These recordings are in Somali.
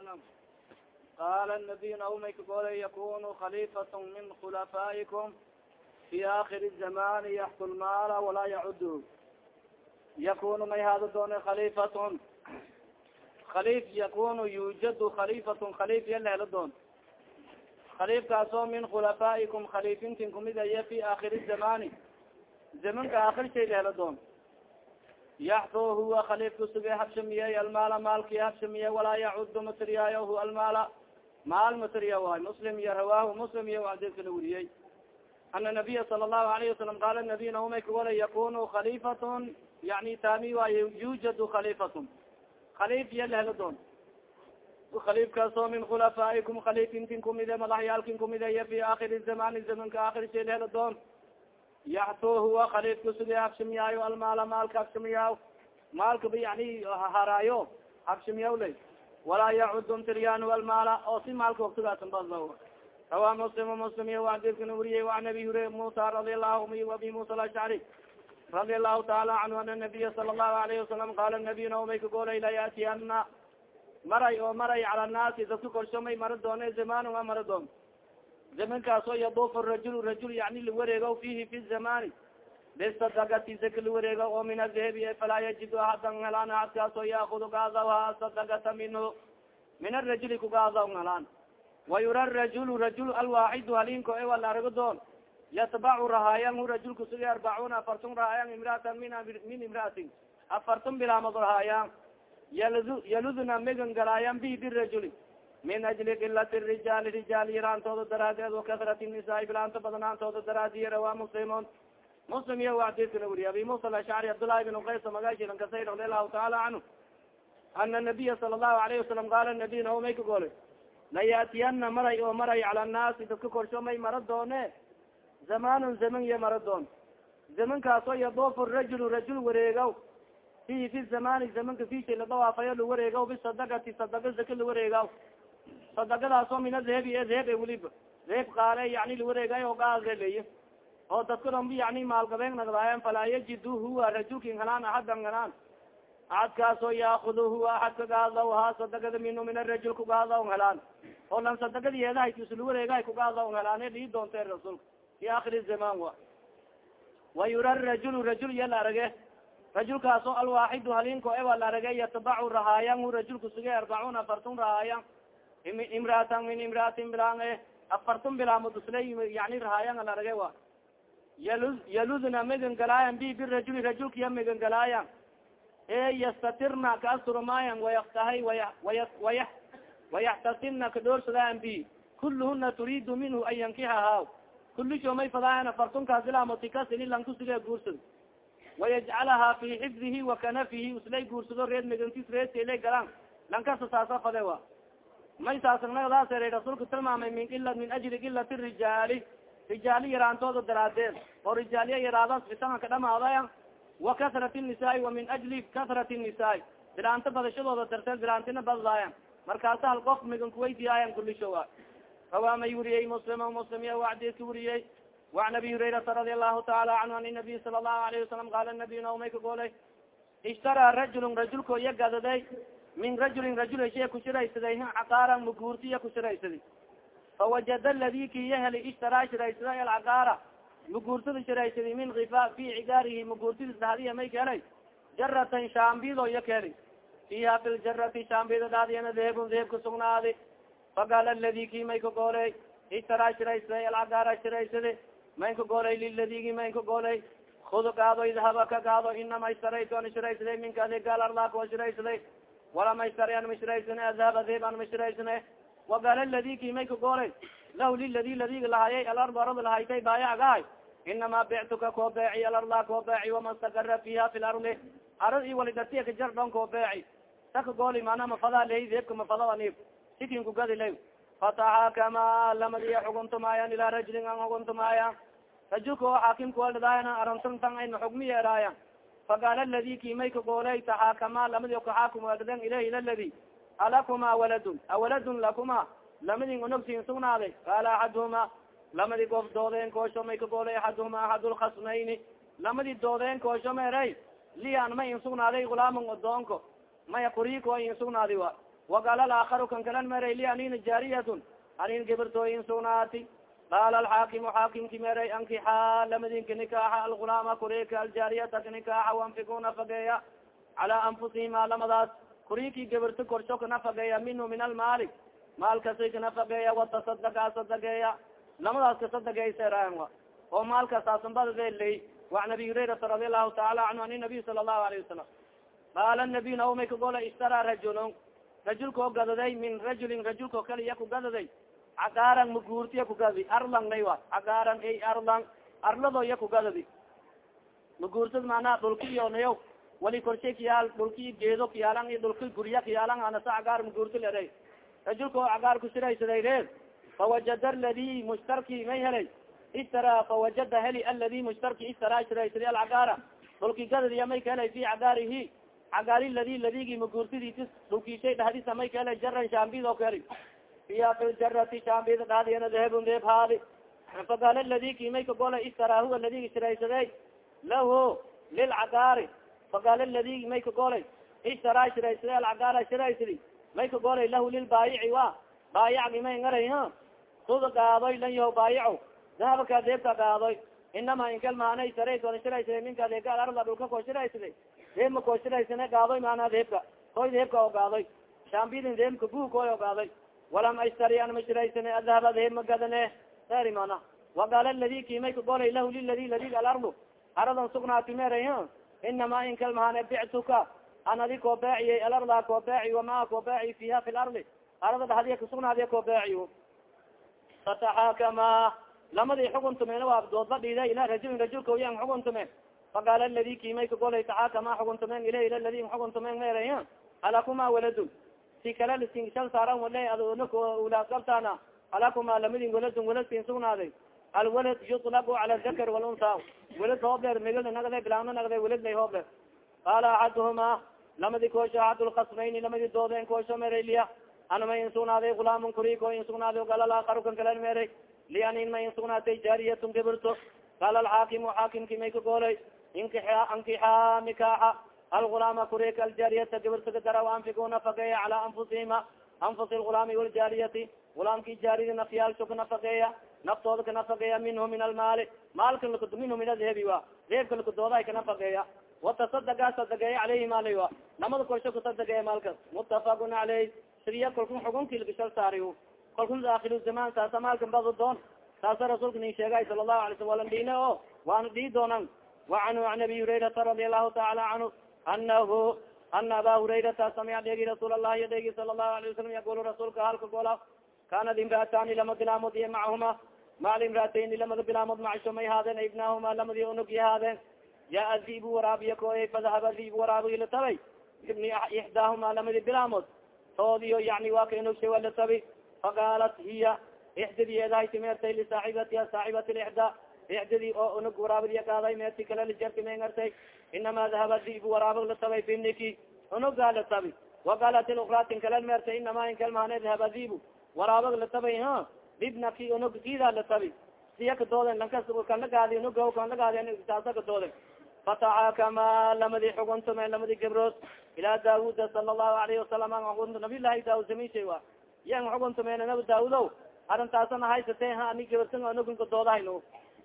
وسلم qala النabiy naumay kagoolay yakunu khalifaة min khulafaa'ikum fi akhir الزaman yaxkul maala walaa yacud yakunu may haado doona khalifatn khalif yakunu yujadu khalifatn khalif ya lehelo doon khalifkaasoo min khulafaa'ikum khalifintin kumid aya fi akhir الزamani zamanka akhir shay lehelo doon yaxfu huwa khalifka suge habshamiyey almaala maalki habshamiye walaa yacudu matriyaayo hu almaala maal matriya waay muslim iyo rawaahu muslim iyo adedka la weriyey ana nabiya sala allahu alayhi wasalam qaala nabiy naumay kawala yakunu khalifatun yani taami waaye yujadu khalifatun khaliif iya lehelo doon khaliifkaasoo min khulafaa'ikum khaliifintin kumide madaxyaalkin kumidaya fi akhiri zamani zamanka akhir shay lehelo doon yaxtu huwa khaliifka suge habshimiyaayo almaala maalka habshimiyaaw maalkaba yani haraayo habshimiyaw lay walaa yacud tiryan almaala oo si maalka waktigaasan bada rawa muslim muslim iyo adidkana weriyey an abi hurera musa radi allahu abi musa alashcari radi allahu taala canhu ana nabiya sala allahu alayhi wasalam qaala nabiyuna umay kagoolay la yaatiyana maray oo maray cala naasi dadka korsho may mara doone zamanun a mara doon zamankaasoo yaduuf rajul rajul yani lawareego fihi fi zamani bisadagati zaka lawareego oo min adehebi falaa yajid ahadan helaan ahadkaasoo yaakudu gaadaha sadagata minhu min arajuli kugaada helaan wayura rajul rajul alwaaxidu halinko e wala arago doon yatbacu rahaayan hu rajulka sugi arbacuna afartun rahaayan imraatan min imraatin afartun bilaamad rahaayan yalud yaludna megan galaayan bi birajuli min ajli kilat rijaali rijaal yaraantooda daraadeed wakasrat nisaa bilaanta badnaantooda daraadiya rawaa muslimun muslim iyo adidkana weriye abi musa alashcari cabdullahi bin qays magaashilan kasay radi allahu taala canhu ana nabiya sala allahu alayhi wasalam qaala nabiy nao may ka goole layaatiyana maray oo maray cala annaasi dadka korsho may mara doone zamanun zaman iyo mara doon zamankaasoo yaduufu rajulu rajul wareegaw fihi fi zamani zamanka fishay ladawaafayo la wareegaw bisadagati sadaga zaka la wareegaw sadagadaasoo min adehebi e deheb e weliba deheb qaale yani lawareegay oo gaadleleyo oo dadka dhanbi yani maalgabeeg nagdaayan falaa yajidu huwa rajulkin halaan axadan halaan axadkaasoo yaakudu huwa axad ka gaadaw ha sadagada minu min arajul kugaadaw helaan oo lan sadagadi eedahaysla wareegahay kugaadaw helaan dhii doonte rasuulka fi akhiri zaman wa wa yura rajul rajul iya la arage. Rajulkaasoo alwaaxidu halinko ewa la arage yatabacu rahaayan hu rajulka suge arbacuna afartun rahaayan imraatan min imraatin bilaan e afartun bilaamod isla yani rahaayan la arage wa yalu yaludna megan galaayan bi birajuli rajulkaya megan galaayan e yastatirna ka asturmaayan wayaktahay waya waya waya wayaxtasibna kadhoorsadaayan bi kulluhuna turiidu minhu an yankihaha kulisho may fadaayan afartunkaas ilaamotikaas ini lankusiga guursado wayajcalaha fi xifdihi wa kanafihi islay guursado reed megantis reedkailay galaan. Lankasa saasa fade wa may saasanagadaas eray rasuulka tilmaamay min ila min ajli kilati rijaali rijaali yaraantooda daraadeed oo rijaaliya yaraadaas fitanka dhamaadaya wa kasrat nisaai wa min ajli kasrat nisaai bilaanta badashadooda darteed bilaantina badlaayan markaasa hal qof migan kuweydiiyaayan kulisho a rawaa may weriyey muslim muslim iya wacdeedka weriyey وan abi hurayrata radi allahu taala canhu an nabiy sala الlahu alayه wasalam qaala nabiy naumay ka goolay ishtaraa rajulun rajulko iya gadaday min rajulin rajul heshiya kushiraysaday caqaaran maguurtiya kushiraysaday fawajada ladi ki iya heli ishtaraa shiraysada alcaqaara maguurtada shiraysaday min kifa fi cigaarihi maguurtidis dhahdiya may ka helay jaratan shaambido iya ka heli fiha fi ljarati shaambida dhaadiyana deebun deeb kasugnaadi faqaala ladi ki may ka gooley ishtaraa shiraysaday alcaqaara shiraysade mayn ka goolay liladigi mayn ka goolay hud gaado idhaba ka gaado inama ishtaraytu an shiraysade minka adegaal arlaak oo shiraysaday walama ishtari an mashiraysane adhab adeeb an mashiraysane waqaala ladi ki may ka goolay lah liladi ladiga lahayay alard arad lahaytay baayagahay inama bictuka koo beeci alarda koo beeci wama stakara fiha fi lardi arad i walidatiya kajar dhon koo beeci saka gooli mana mafada ley deebka mafada anib sikin kugadi lay fataxaakama lamadiya xuguntumaayan ilaa rajulin an xuguntumaayan rajulka oo xaakimkualdaayan arontuntan ayna xugmi yeeraayan faqaala ladi ki may ka goolay taxaakama lamadi kaxaakum wadaden ilayh ila ladi alakuma waladun awaladun lakuma lamadin unogsin sugnaaday qaala axaduhuma lamadi gof doodeen koosho may ka goolay axaduhuma axad lkhasmayni lamadi doodeen koosho meeray lian ma in sugnaaday gulaaman odoonko maya kuriko in sugnaaday wa waqala laakaru kan kalan meray li anina jaariyatun anin gibirtooyin sugnaati qaala alxaakimu xaakimki meray ankixaa lamadinka nikaaxa algulaama kurika aljaariyata nikaaxa wanfikuna fageeya calaa anfusihima lamadaas kuriki gibirto korsho kana fageeya minhu min almaali maalkasi kana fageeya watasadaka sadageeya lamadaas kasadageyseraan oo maalkasaasanbadadley waan abi hurairata radi allahu taala canhu an nabiy sala allahu alayhi wasalam qaala nabiy naomay kagola ishtaraa rajulon rajulkao gadaday min rajulin rajulkao kale iya kugadaday cagaaran maguurtiya kugadadi arlang nay wa? Cagaaran ay arlang arlado iya kugadadi maguurtad manaa dhulki iyo nayo wali korshay kayaal dhulki geedo kayaalan iyo dhulki gurya kayaalan anasa cagaar maguurti lere rajulkao cagaar kusiraysaday reer. Fawajada ladi mushtarki may helay. Istara fawajada heli aladi mushtarki istara shiraysadi alcagaara dhulki gadadiya may ka helay fi cagaarihi cagaari ladi ladigi maguurtidis dhulkishay dhahdisa may ka helay jaran shaambid oo ka heli fiya fi jarati shaambida dhahdiyana dahebun deeb haadi faqaala ladi ki may kagola istara huwa ladigi shiraysaday lahu lilcagaari faqaala ladigi may kagolay istara shiraysaday alcagaara shiraysadi may kagolay lahu lilbaayici wa baayacgi may ngaray suda gaadoy lan yaho baayaco dahabaka deebka gaadoy inama inkalmaanay sarays wala shiraysada minka deebka alarda dhulka koo shiraysada deebma koo shiraysane gaadoy maanaa deebka koy deebka oo gaadoy shaambidin deebka bu koy oo gaadoy walam ashtari an ma shiraysane adahaba deeb ma gadane sari mana waqaala ladi kimay kagolay lahu liladi ladi alardu aradan sugnaati meray inama inkalmaane bictuka an adi koo beeciyay alarda koo beeci wamaa koo beeci fiha fi lardi arada dhahdiya kasugnaadiya koo beeciy fataxaakama lamadii xukuntumeen waa doodla dhiida ila rajulin rajulka yan xukuntumen faqaala ladi kimay kagolay taxaakama xukuntumen ila ila ladi xukuntumen meera halakuma waladun si kala lasinsal saaran wale adnak ulaad qabtaana halakuma lamadin waladun waladkin sugnaaday. Alwalad yutlabu cala dakar walunsa walad hoobleer megada nagde bilaano nagde walad lay qaala axaduhuma lamadi koosho axad lkasmayni lamadi doodeen koosho merayliya ana in sugnaaday gulaamun kuriko in sugnaaday galalaakaru kan kalen meeray. Lianin ma in sugnaatay jaariyatun gibirto qaala alxaakimu xaakimki may kagoolay inkia ankixaa nikaaxa algulaama kurika aljaariyata gibirta kadara anfikuna fageeya cala anfusihima anfusi lgulaami waljaariyati gulaamki jaariyadi nafyaalsho kanafaqeeya naftooda kanafaqeeya minhu min almaali maalka minhu min adhebi wa reebka lakadoodahay kanafaqeeya watasadaka sadageeya caleyhi maalay wa namada korsho kasadageeya maalkas mutafaqun caleyh sidiya kalkun xukunki lagashal saari kalkun aakir zaman saasa maalkan bado doon saasa rasuulka nin sheegay sala allahu alay slam walan dhiine o waana dhii doonan wacanhu an abi hurayrata radi allahu taala canhu anahu ana aba hurayrata samica dheegi rasuul allahi dheegi sala allahu alayه wasalam yaqulu rasuulka halka gola kanad imraatani lama bilaamod iyo macahuma maal imraatayni lamada bilaamod macsho may haadeen ibnahuma lamadi unug ya haadeen yaa dibu waraabiya koy fadahaba dib waraabiy latabay ibni ixdaahuma lamadi bilaamod toodiyo yani waa ka inugshay wala tabi faqaalat hiya ixdadiyeedahay timeertay lisaaxibatiha saaxibati lixda ixdadii oo unug waraabiya kaaday meerti kale lijarti mengartay inama dahaba dib waraabig latabay finiki unugaa latabi waqaalat ilukraa kale meertay inama inkalmahane dahaba dibu waraabag latabay ha dibnaki unug kida latabi siya kadooden lankas kanlagaadi unuga kanlagaadi saasa kadooden fataxaakama lamadi xuguntume lamadi gabrood ilaa daawuda sala allahu alayhi wasalam nabiy lahi daawud samishay wa yan xuguntumeen nabi daawudow arrintaasana haysate ha ani gabartan unugin kadoodahayn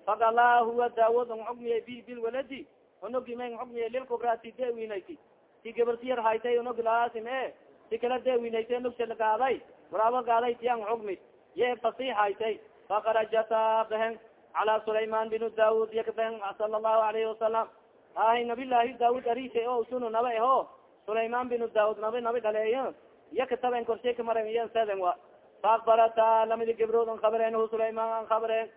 fakala huwa daawud ang xugmiye bi bilwaladi unugi ma xugmiye lilkubrati dewinaysi si gabarti yar haytay unug laasim e si kala dewinaysa unugsha gaaday waraabo gaaday tiyang xugmi ye fasix haytay fakarajata behen cala sulayman binu daawud yak behen sala allahu alayhi wasalam ahi nabilahi daawud arisha o sunu naba eho sulayman binu daawud nabi nabi dhaleey yakataben korshay kamaren iyan seden wa. Faakbarata lamidi gibrood an kabareenhu sulayman an kabareen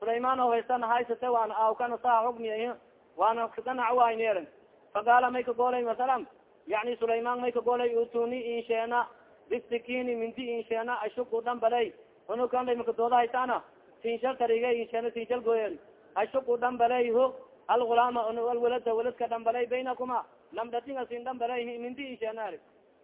sulayman o haysana haysate waan awkana saa xugmiya waana kadanacawayneren faqaala may kagoolay masalam yani sulayman may kagoolay utuni insheena bisikini minti insheena ashuku dhambaley unukanla makadooda haytaana sinshal tariga insheena sinshal gooyen ashuku dhambaley ho algulaama alwalada waladka dhambalay baynakuma. Lamdatinga sin dhambalay minti insheena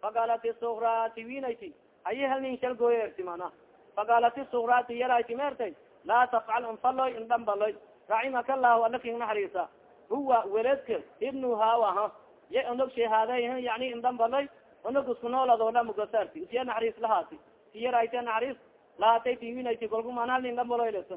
faqaalat sukrati winayti ayi hal nin shal gooyerti mana faqaalat sukrati yarayti meertay laa tafcal unfaloy indhambaloy raximaka allahu ala king naxariisa huwa weladka ibnu hawa ha ya onog shahaada yani indhambaloy unag isku nooladola mugasarti isiya naxariis lahaati siyarayte naxariis lahaatay tiwinayt kolku manalnin dambaloyles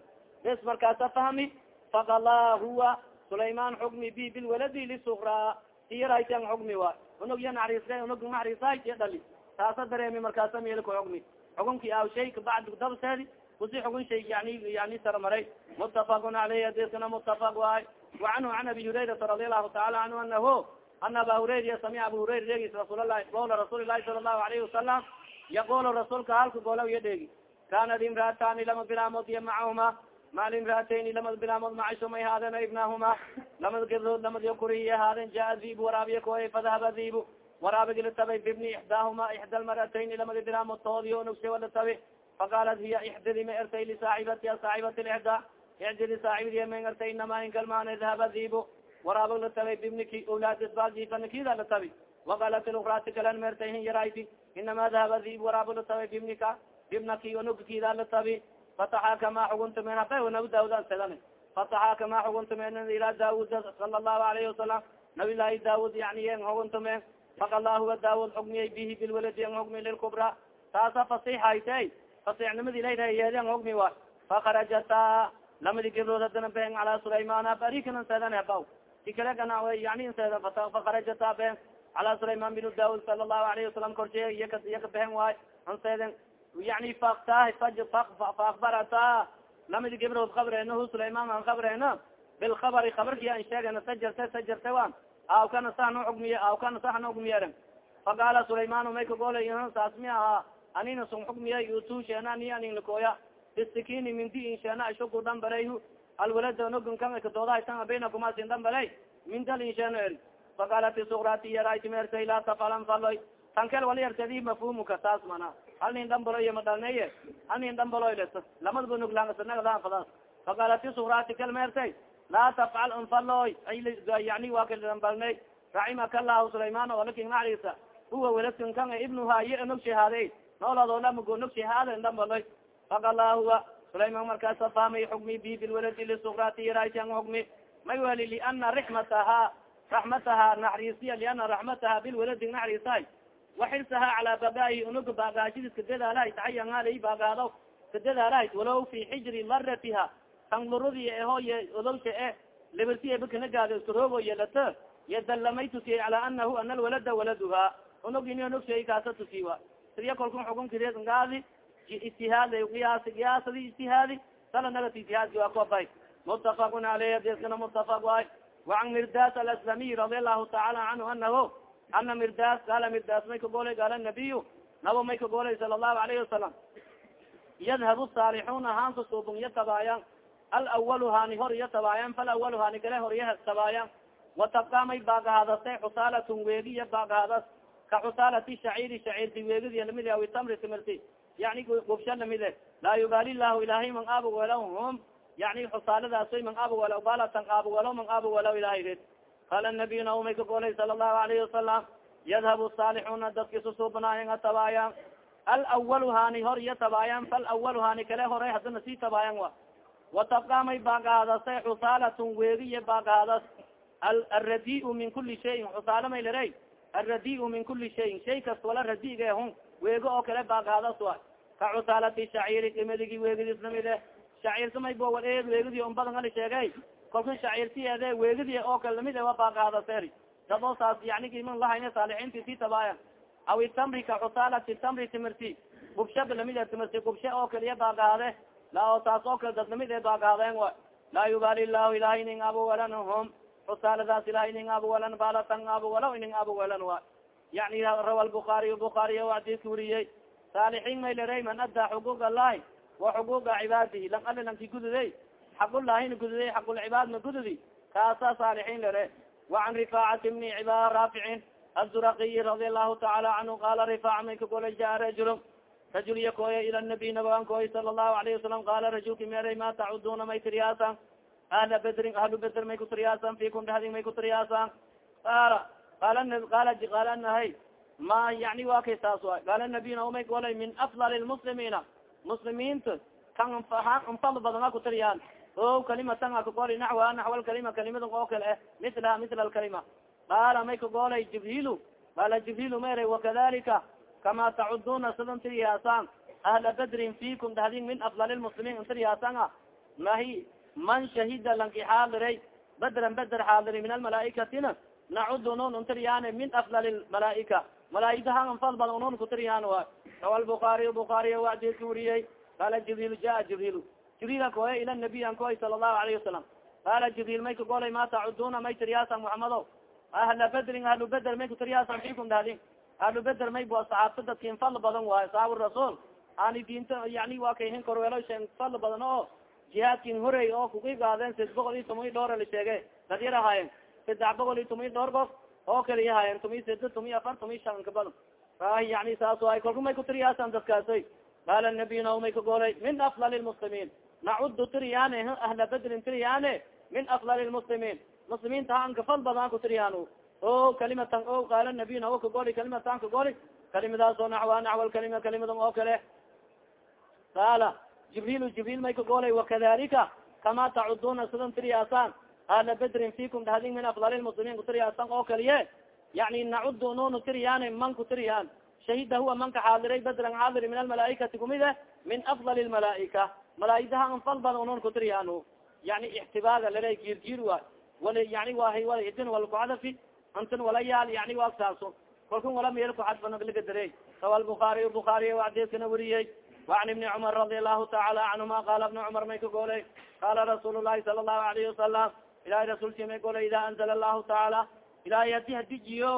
bes markaasa fahmi fakala huwa sulayman xukmi bi bilwaladi lisukra siyarayten xukmi wa unag ya naxariisle unag naxariisahaytiya dhali taasa dareemi markaasa meelka xukmi xukunki aw shay kabacd dabseedi kusi xugun shay yani yani sarmaray mutafaqun aleyh adiskana mutafaq waay wacanhu an abi hurayrata radi allahu taala anhu anahu ana aba hurayra samica abu hurayra dheegis rasuullahi goola rasuuli lahi sala allahu alayhi wasalam yaqulu rasuulka halka goola iya dheegi kanat imraatani lama bilaamood iyo macahuma maal imraatayni lamad bilaamood macasho may haadeen ibnahuma lamad gabdood lamad yo kurihiy haadeen jaa diib waraabiya koy fadahaba diibu waraabigi latabay bibni ixdaahuma ixda lmaratayni lamadi bilaamood toodiyo nugshawa latabi faqaalat hiya ixdadi ma ertay lisaaxibatiha saaxibat lixda ixdadi saaxibadiya ma ertay inama inkalmaan dahaba diibu waraabag latabay bibniki awlaadisbajifanakida latabi waqalat lukraati kalan ma ertay hin yarayti inama dahaba diib waraabag latabay bibnika bibnaki onugkida latabi fataxaakama xuguntumen haba nabi daawud an sedan fataxaakama xuguntumen ila daawud sala allahu alayhi wasalam nabi laahi daawud yani en xuguntumen fakala huwa daawud xugmiyay bihi bilwaladi an xugmi lilkubra taasa fasixayte fasixnimadi ilayrayeedi an xugmi wa fakarajata lamadi gibrood hadana been cala sulayman barikanan seedan habaw si kale gana yani seedan fakarajata been cala sulayman bin daawud sala allahu alayhi wasalam korshe iyaka iyaka behen waay an seeden yani fakta faakbarata lamadi gibrood kabreeno sulayman an kabreeno bilkabari kabarki an sheegana sajarte sajarte wan aw kana sahna xugmiye aw kana sahna xugmiyeeren faqaala sulayman may kagolay saas mi aha anina sun xugmiye utu sheena ani anin lakooya bisikini minti in sheena ishuku dhambarayhu alwalada nogun kan kadoodahasan baynakuma sin dhambalay mindal in sheeno eri faqaalat sukrati yarayti meertay laa tafalan faloy tankel wala yartadi mafhumuka taas mana. Hal nin dhambaloy ma dhalneye hal nin dhambaloy les. Lamadba nuglaangasanagadaan fadas faqaalat sukrati kal meertay laa tafcal nfaloy yani waa kadambalnay raximaka allahu sulayman olakin naxriisa huwa weladkan kan ibnuha iyo nog shahaade shahaada dhambaloy fakala huwa sulayman markaasa faamay xukmi bi bilwaladi lisukrati yaraytan xukmi. May weli liana raxmataha raxmataha naxriisiya liana raxmataha bilwaladi naxriisahay waxirsaha calaa bagaahi unuga baagaashidis kadadaalahay taxayanaalay baagaado kadadaalahay walow fi xijri maratiha tanluradi ehoye odowsha e liberti bakanagaado iskaroogo yelata yadalamay tusiye cala anahu ana alwalada waladuha. Unog ini unog shay kaasa tusiwa sidiya kolkun xukunkideed ngaadi ijtihaada qiyaasi qiyaasadi ijtihaadi sala nagati ijtihaadki waa kuabay mutafaqun aleyh adeskana mutafaq waay wacan mirdas alaslamiy radi allahu taala canhu anahu ana mirdas gaala mirdas may kagolay gaala nabiyu nabo may kagolay sala allahu alayhi wasalam yadhabu saalixuuna haanka suubun yatabaayan alawalu hani hor iya tabaayan falawalu hani kale hor iya tabaayan watabka may baagahaadasay xusaalatun weegiya baagahadas ka xusaalati shaciiri shaciirti weegidi la mid awi tamri timirti yani gubsha lamide laa yubaali lahu ilahay man aabog welaw hum yani xusaaladaasay man aabog welaw balatan aabog welaw man aabog welaw ilahay red. Qaala nabiy naumay ka golay sala allahu alayhi wasalam yadhabu saalixuuna dadki susuubnaayan atabaayan alawalu hani hor iya tabaayan falawalu hani kale hore hadana sii tabaayan wa watabka may baagaadasay xusaalatun weegiya baagaadas alradi min kuli shayin xusaala may lere alradi min kuli shayin shay kasta wala radiga hun weego oo kale baagaadas wa ka xusaalati shaciiri imadigi weegidis lamide shaciirka may bo wal eed weegidi un badan ali sheegay kolka shaciirtiyeede weegidi oo kale la mid wa baagaadaseri dadoo saas yani iman lahayne saalixiinti si tabaaya aw itamri ka xusaalati tamri timirti gubshaba la mid timirti gubshe oo kaliya baagaade lao taas oo kale dad la mid e baagaadeen wa laa yubaali lahu ilahay ning abuwalan hum xusaaladaas ilahay ning abuwalan balatan abuwalaw ining abuwalan wa. Yani rawa lbukaariy bukaariy adidka weriyey saalixiin may leray man addaa xuquuq allahi wa xuquuqa cibaadihi. Lang ali lanki gududey xaqulahina gududey xaqulcibaadna gududi kaasa saalixiin lere wacan rifaacati bni cibaad raaficin azuraqiyi radi allahu taala canhu qala rifaac may ka golay jaa rajul rajul iya kooya ila nabiy nabagan kooy sala allahu alayhi wasalam qaala rajulki meeray ma tacuduna may tiriyaasan ahla bedrin ahlu beder may kutiriyaasan fikum dhadin may kutiriyaasan qaala qaala qaala qaala nahay ma yani wa kay saas waay qaala nabiyna umay golay min afdal lmuslimiina muslimiinta kan anfal badan a kutiriyaan o kalimatan a kagolay naxwa naxwa alkalima kalimada oo kale eh mitlaha mitla alkalima qaala may kagolay jibrilu qala jibril ma eray wakadalika kama tacuduna sidan tiriyaasaan ahla badrin fikum dahdin min afdal lmuslimiin intiriyaasaan a mahi man shahida lanki xaadiray badran beder xaadiri min almalaaikatina nacud nun untiriyaane min afdal malaaika malaaigdahan fal badan unun kutiriyaan wa. Rawa lbukaariy bukaariy wadiska wariyey qala jibril jaa jibril. Jibrila koye ila nabiy an koy sala allahu alayhi wasalam qala jibril may kagolay ma tacuduna may tiriyaasan muxamado ahla bedrin ahlu beder may kutiriyaasan fikum dahdin ahlu beder may bu saxaabta dadkin fal badan waayo saxaabu rasuul. Ani diinta yani waa kayhin korweelo sheen fal badan oo jihaadkin horey oo kukigaadeen sid boqol iyo toman i la sheege dad yar ahaayeen. Saddex boqol iyo toman i dhowr qof oo kaliya ahaayeen. Tumi sida tumi afar tumi shan ka badan. Yani saas ay kolka may kutiriyaasan dadkaasay. Qaala nabiy naw may kagolay min afdal lmuslimiin nacudu tiriyaane ahla bedrin tiriyaane. Min afdal lmuslimiin muslimiinta ha ankafal badan kutiriyaan o kalimatan. O qaala nabiy naw kagoli kalimatan kagoli kalimadaas oo naxwa naxwa kalima kalimadan oo kale. Qaala jibril jibril may kagolay wakadalika kama tacuduna sidan tiriyaasaan ahla bedrin fikum dhadin min afdal lmuslimiin kutiriyaasan oo kaliye? Yani nacudu nunu tiriyaane man kutiriyaan shahida huwa manka xaadiray bedran xaadiri min almalaaikati kumide min afdal lmalaaika malaaigdaha an fal badan unun kutiriyaan yani ixtibaaga lala girgir wa wala yani wa idin wala kucadafi antin wala yaal yani wa saaso kalkun wala meel kucadfanaglagadare sawa bukaariy bukaariy adeskana wariyey وan iبni cmar رadi الlahu taعala canهuma qala iبn cmar may ka golay qala rasuul الlahi sala الlahu عalyه وasalam ilahay rasulki may golay ida anzla الlahu taعala ilahay hadi hadijiyo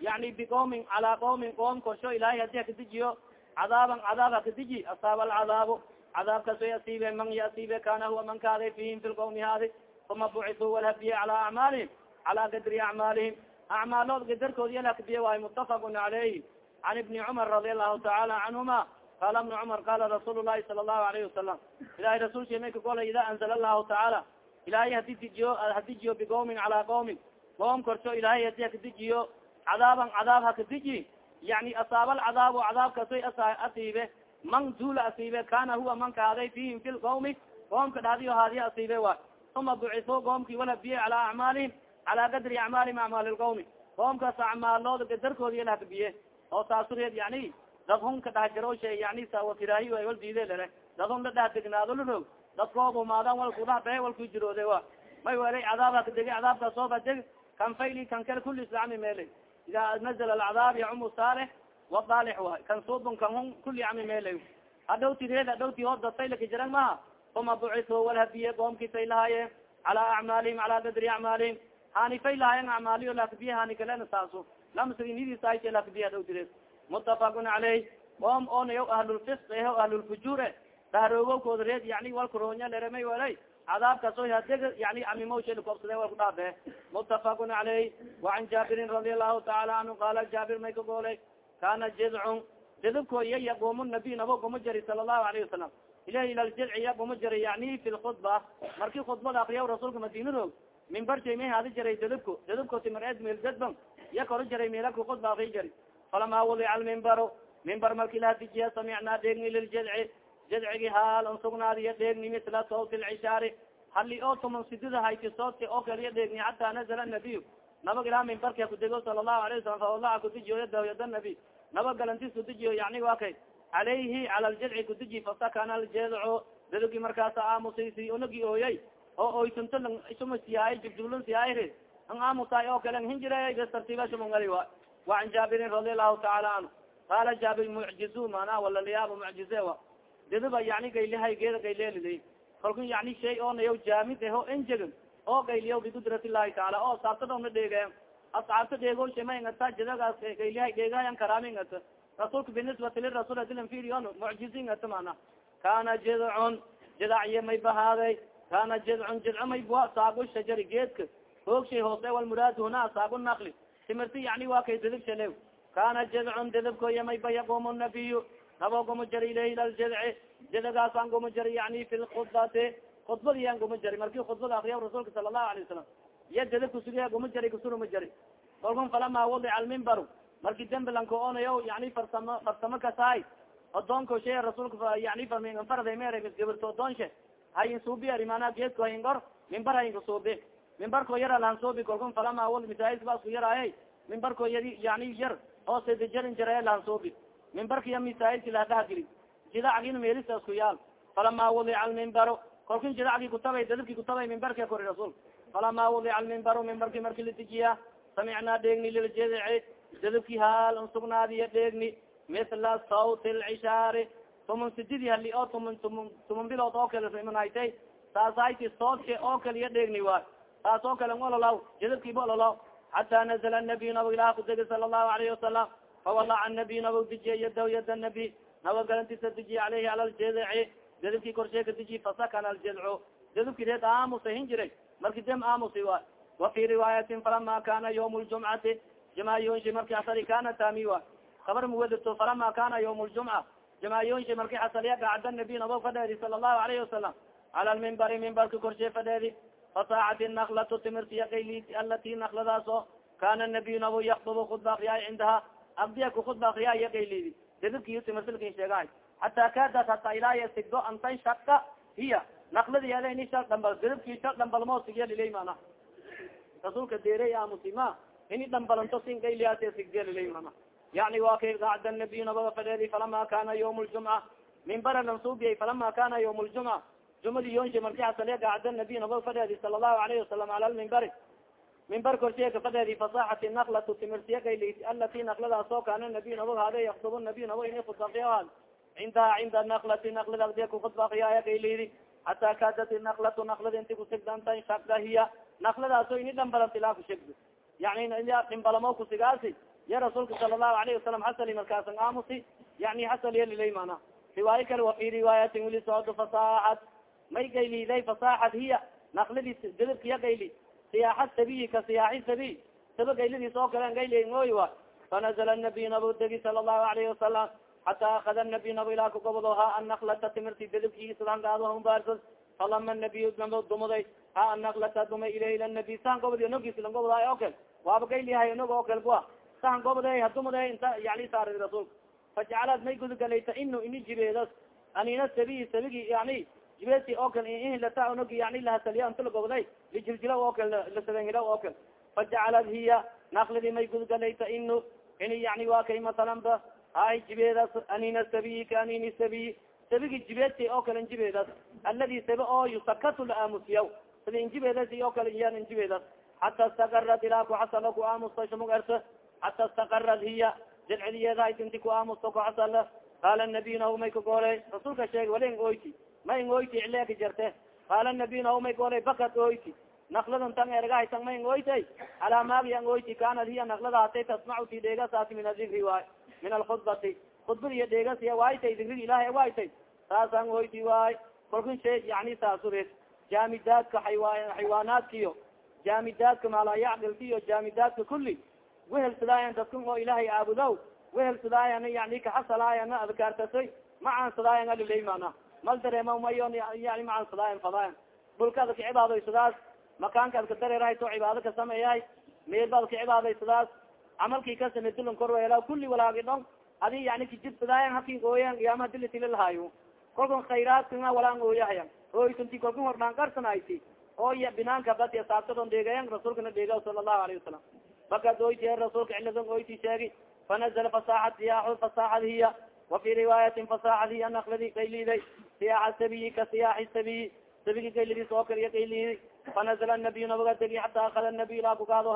yani biqوmin cala qوmin qoom korsho ilahay hadi hakadijiyo cadaaban cadaab hakadiji asaaba alcadaabo cadaabkaso asiibe man yasiibe kana huwa man kaaday fihim fi lqوmi haadi uma buciثuu walhabiye cala acmaalihim cala gadri acmaalihim acmaalood gadarkood yalhakbiye waay mutafaq عalayh can iبni cmar رadi الlahu taعala canهuma qala iبn cmar qala rasuul الlahi sala الlahu عalyه وasalam ilahay rasulki may kagolay ida anzla الlahu taعala ilahay hadi dijiyo hadijiyo biqوmin cala qوmin qoom korso ilahay hadi hakadijiyo cadaaban cadaab hakadiji yani asaaba alcadaab cadaabkasoy asiibe man duula asiibe kana huwa man kaaday fihim fi lqوmi qoomka dhadiyo haadiya asiibe wa uma buciso qoomki walabiye cala acmaalihim cala gadri acmaalihim acmaal lqوmi qoomkaas acmaalooda gadarkoodi yalhakabiye oo saasureed yani dad hun ka dhax jiro shay yani sawafiraahi way wal diide lene dad hun la dhax degnaado larog dadkoobu maadan wal kudhax bahe wal ku jiroode wa. May welay cadaab hakadege cadaabkaas sooba deg kan fayli kan kale kuli islami mele ida nazla alcadaab yacumu saalix wadaalix waay kan subon kan hun kuli ami mele hadhowti reed hadhowti hoo dad faylaka jiran maha uma buciso walhabiye qoomki faylahaaye cala acmaalihim cala gadri acmaalihim hani faylahaayen acmaaliyo lakbiye hani kalena saaso lamsrinidisaaye lakbiye hadhowti reed mutafaqun caleyh qoom onayo ahlulfisq eho ahlulfujuure daharogowkooda reed yani walkaroonya leremay walay. Cadaabkaso hadeg yani amimoshelkobsade wal kudhaafe mutafaqun caleyh wacan jaabirin radi allahu taala canhu qala jaabir may ka goolay kana jidcun. Jidibko iya yaquum nabiy nabo guma jari sala allahu alayhi wasalam. Ilahi ila ljidci ya guma jari yani fi lkhudba marki khudbada akriya rasuulka madinadog mimbarjay may haadi jaray jidibko jidibko timareed meeldadban iya koro jaray meelaka khudba akri jari falama wadica almimbaro mimbar marki lahadijiya samicnaa dheegni liljidci jidcigi haal an sugnaadiya dheegni mitla sawti lcishaari hali oo tuman sidida hayki soodka oo kaliya dheegni xataa nazala nabiy nabag ilaa mimbarka kudego sala allahu alayh wasalam fawadaa kudijiyo dawyada nabi nabag galantis kudijiyo yani waa kay calayhi cala ljidci kudiji fasakana aljidco dadogi markaasa aamusaysi unagi ooyay oo oysunto isuma siyaay jubjublun siyaayri an aamusaay oo kale hinjire bes tartiiba shumangali wa wacan jaabirin radi allahu taala canhu qala jaabir mucjizu mana walaliyaaba mucjize wa didiba yani gaylihay geeda gaylelida kalku yani shay oonayaw jaamid eho enjegan oo gayliya bigudrat illahi taala oo saabtadona dheege asxaabta dheego shamaingata jidagaas gaylihay dheegahayan karaamingata rasuulka binisbati lirasul adilanfirion mucjizingata mana kana jidcun jidacye may bahaaday kana jidcun jidco may bua saago shajari geedka hoogshay hoose walmuraad huna saago nakli timirti yani waa kay didib shalew. Kana jidcun didibkoya may ba yaquum nabiyu nabo guma jari ilayhi ila ljidci jidagaasaan guma jari yani fi lkhudbati khudbadiyan guma jari. Marki khudbada akriya rasuulka sala allahu alayh wasalam iya didib kusugiya guma jari kusuruma jari. Kalkun falama wadica almimbaru marki dembi lanka onayo yani farsamo farsamo kasaay odoonko she rasuulka yani farminfarada mer gabarto odoonshe hayin suubi ari mana geedko hayin gor mimbar hayin kasuubi mimbarko yara lahan suubi kalkun falama wal misaais ba isku yaraaye mimbarko yadi yani yar oo sadajarin jare lahansuubi mimbarkiya misaa'ilki lahadhahgeli jidacgina meelisa isku yaal. Falama wadica almimbaro kolkin jidacgi kutabay dadabki kutabay mimbarka kori rasuul. Falama wadica almimbaru mimbarki marki latijiya samicnaa dheegni liljedici dadabki haal unsugnaadiya dheegni. Mila sawt lcishaari tumun sididi hali oo tumun tumun tumun bilood oo kale imanhaytay saashayti soodka oo kale iya dheegni waay taas oo kale ololaw jadabkiiba ololaw xata nazla anabiy nabag ilaha kudegi sala allahu alayhi wasalam fawalaca anabiy nabag dijiya yadaw yada nabi nabag galantisa dijiya aleyhi ala ljedici dadabki korsheeka dijiy fasakana aljadco dadabki reed aamusa hin jiray marki dem aamusi wa fi riwaayatin falama kana ywm ljumcati jamaayoonshi marki asari kana tami waay kabar muwedito falama kana ywm ljumca jamaayoonshi marki asaliya gacda nabiy nabag fadheedi sala allahu alayhi wasalam cala lmimbari mimbarka korshee fadheedi fasaacat naklatu timirtiya alati nakladaas oo kana nabiy nabo yakdubu khudba akriyaay cindaha abdiya ku khudba akriyaa iya kaylidi dadabkiyo timirsilkin sheegahay hataa kaadat hataa ilaaya sigdo antan shaka hiya nakladi ada ini shal dhambal dadabki shal dhambalmo sigya lilay mana rasuulka deerey amusima ini dhambalanto sin kayliyaase sigdiya lilay mana yani wa kay gacda nabiy nabaga fadheedi falama kana ywm ljumca mimbara lansuubiyay falama kana ywm ljumca jumadi yonshi marki asaliya gacda nabiy nabag fadheedi sala allahu alayhi wasalam cala lmimbari mimbar korsheeka fadheedi fasaxati naklatu timirsiya kaylit alati nakladaas oo kana nabiy nabag hade yaktubu nabiy nabag ini khudbakiyaad cindaha cinda naklati naklada agdiya kukhudbakiyaaya kaylidi hataa kaadati naklatu naklada inti kusigdanta shakda hiya nakladaaso ini dhambalanti ilaa kushegdo yani dhimbalamo kusigaasi ya rasuulka sala allahu alayhi wasalam hasali markaasan aamusi yani hasal yelilay mana riwaayo kale wa fi riwaayatin wili socdo fasaaxad may gayliday fasaaxad hiya. Nakladi dadabkiya gayli. Siyaaxa sabiyi ka siyaaxi sabiy saba gayladiis oo kale gayli ngoy wa. Fanazla nabiy nabo degi sala allahu alayhi wasalam xataa akada nabiy nabo ilaa kugobado ha anaklata timirti dadabkiisalangaadhumbaarsa falama nabiy nabo dumuday ha anaklata dumay ilayh ila nabiy sahan gobod nogis lan gobodaay o kale waaba gaylihay nog oo kale bua. Sahan goboday hadumuday inta yani saari rasuulka fajacalad may gudgalayta inu ini jibeedas. Anina sabiy sabigi yani jibesi oo kale ihilata nog yani lahasaliya inta lagoboday lijiljila oo kale lasabenhila oo kale. Fajacalad hiya nakladi may gudgalayta inu ini yani waa kay masalan ba hay jibeedas anina sabiy ka anini sabiy sabigi jibeedsi oo kale injibeedas aladi sabi oo yusakatu la aamusiya sida injibeedas oo kale iyan injibeedas xata istaqarad ilaa kuxasalo ku aamusta shumug ersa xata istaqarad hiya jilcidiyeedahay inti ku aamusta kuxasala qaala nabiy naumay kagooley rasuulka sheegay wala ing oyti ma ing oyti ileeka jarte qaala nabiy naumay gooley bakat oyti nakladan tan ergahay tan ma ing oytay alaa maagi ang oyti kaanad hiya naklada hatay tasmacu ti dheegasaasi min adikri waay min alkhudbati. Khudbada iyo dheegasiya waaytay digrigi ilahay waaytay. Saasaan oyti waay kolkun shee yani saasureed jaamidaadka xaywa xaywaanaadkiyo jaamidaadka maalayacdilka iyo jaamidaadka kuli wehelsadaayan dadkan oo ilaahay aabudow. Wehelsadaayan yani kaxasalaayana adkaartasay. Macaansadaayan alilay mana mal dareema mayon yani macaansadaayan fadaayan dhulka ad ka cibaadaysadaas makaanka ka dareerahayto cibaado ka sameeyahay meelba ad ka cibaadaysadaas camalkii ka same dulan korweela kuli walaagi dhon adi yani kijibsadaayan hakin ooyan qiyaama dilitililahaayo kolkan khayraadkana walaan ooyahayan ooytunti kolkan hordhaan qarsanayti oo binaanka bati saabtadon dheegayan rasuulkana dheega sala allahu alayhi wasalam bakad oyti rasuulka ciladan oyti sheegi fanazla fasaaxat siyaaxu fasaaxad hiya wa fi riwaayatin fasaaxad hiya nakladi kayliday siyaaxa sabiyi ka siyaaxi sabiyi sabigi kaylidis oo kaliya kaylidi fanazla nabiy nabaga degi xata akada nabiy ilaa kugaado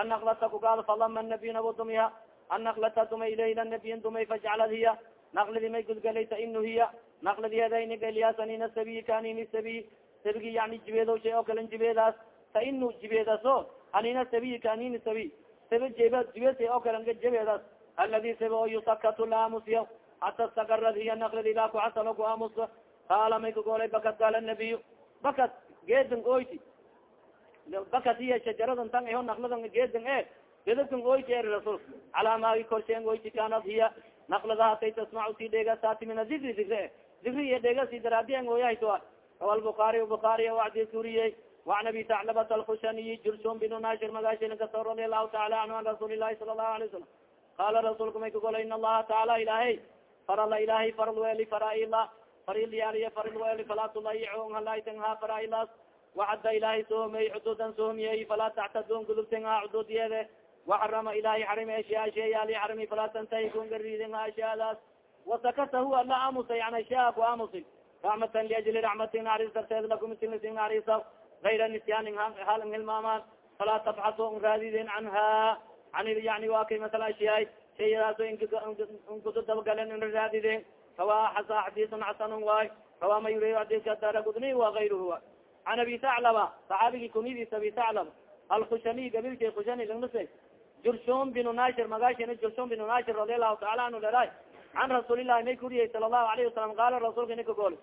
annaklata kugaado falama nabiy nabo dumiha annaklata dumay ilayla nabiyin dumay fajaclad hiya nakladi may gudgalayta inu hiya nakladiyeedayni gayliyaasanina sabiyi kanini sabiyi sabigi yani jibeedo shay oo kalen jibeedaas ta inu jibeedaso anina sabiyi kanini sabiy sabi jeb jibeed oo kalen jabeedaas aladi sabi oo yusakatu laamusya hata stakarad hiya nakladi ilaa kuxasalo ku aamusa qaala may kagolay bakat qaala nabiy bakat geedan oyti bakat hiya shajaradan tan eho nakladan geedan e gedabkan oyti eri rasul calaa maagi korsheen oyti kanad hiya naklada hatay tasmacu si dheegasaati min adikri dikre dikri iyo dheegasi daraadian ooyahaytoa rawa lbukaariy bukaariy wacdi suriyey وan abi taclabat alkushaniyi jurshum binu nashir magaashilinkaso radi allahu taala anhu an rasuuli lahi sala الlahu alay wasalam qala rasuulka may kagola in allaha taala ilahay farala ilahay faral weeli faraila farilyaaliya faril weeli falaa tulayico halayten ha farailas wacadda ilahay soomey cududan soomiyey falaa tactadun gudubten ha cududyeede waxarama ilahay xarimi ashyaa sheeyaali xarimi falaa tantahi kun garidin ashyaadaas wasakata huwa la aamusay an ashyaa ku raxmatan liajli raxmatin naxariis darteed lakum sinsin naxariisa gayra nisyaanin hilmaamaan falaa tabxasu n raadidin canha an yani waa kay masala ashyaay shayadaaso inkudu dabagalen in raadidin rawa xasa xadiisun xasanun waay. Rawa ma yuriy xadiiska daragudni wa gayruhu an abi taclaba saxaabigii kunidis abi taclaba alkushani gabilki kushani langnase jurshum binu nashir magaashina jurshum binu nashir radi allahu taala anhu leray can rasuulillahi may kuriyay sala allahu alayhi wasalam qaala rasuulka nika gool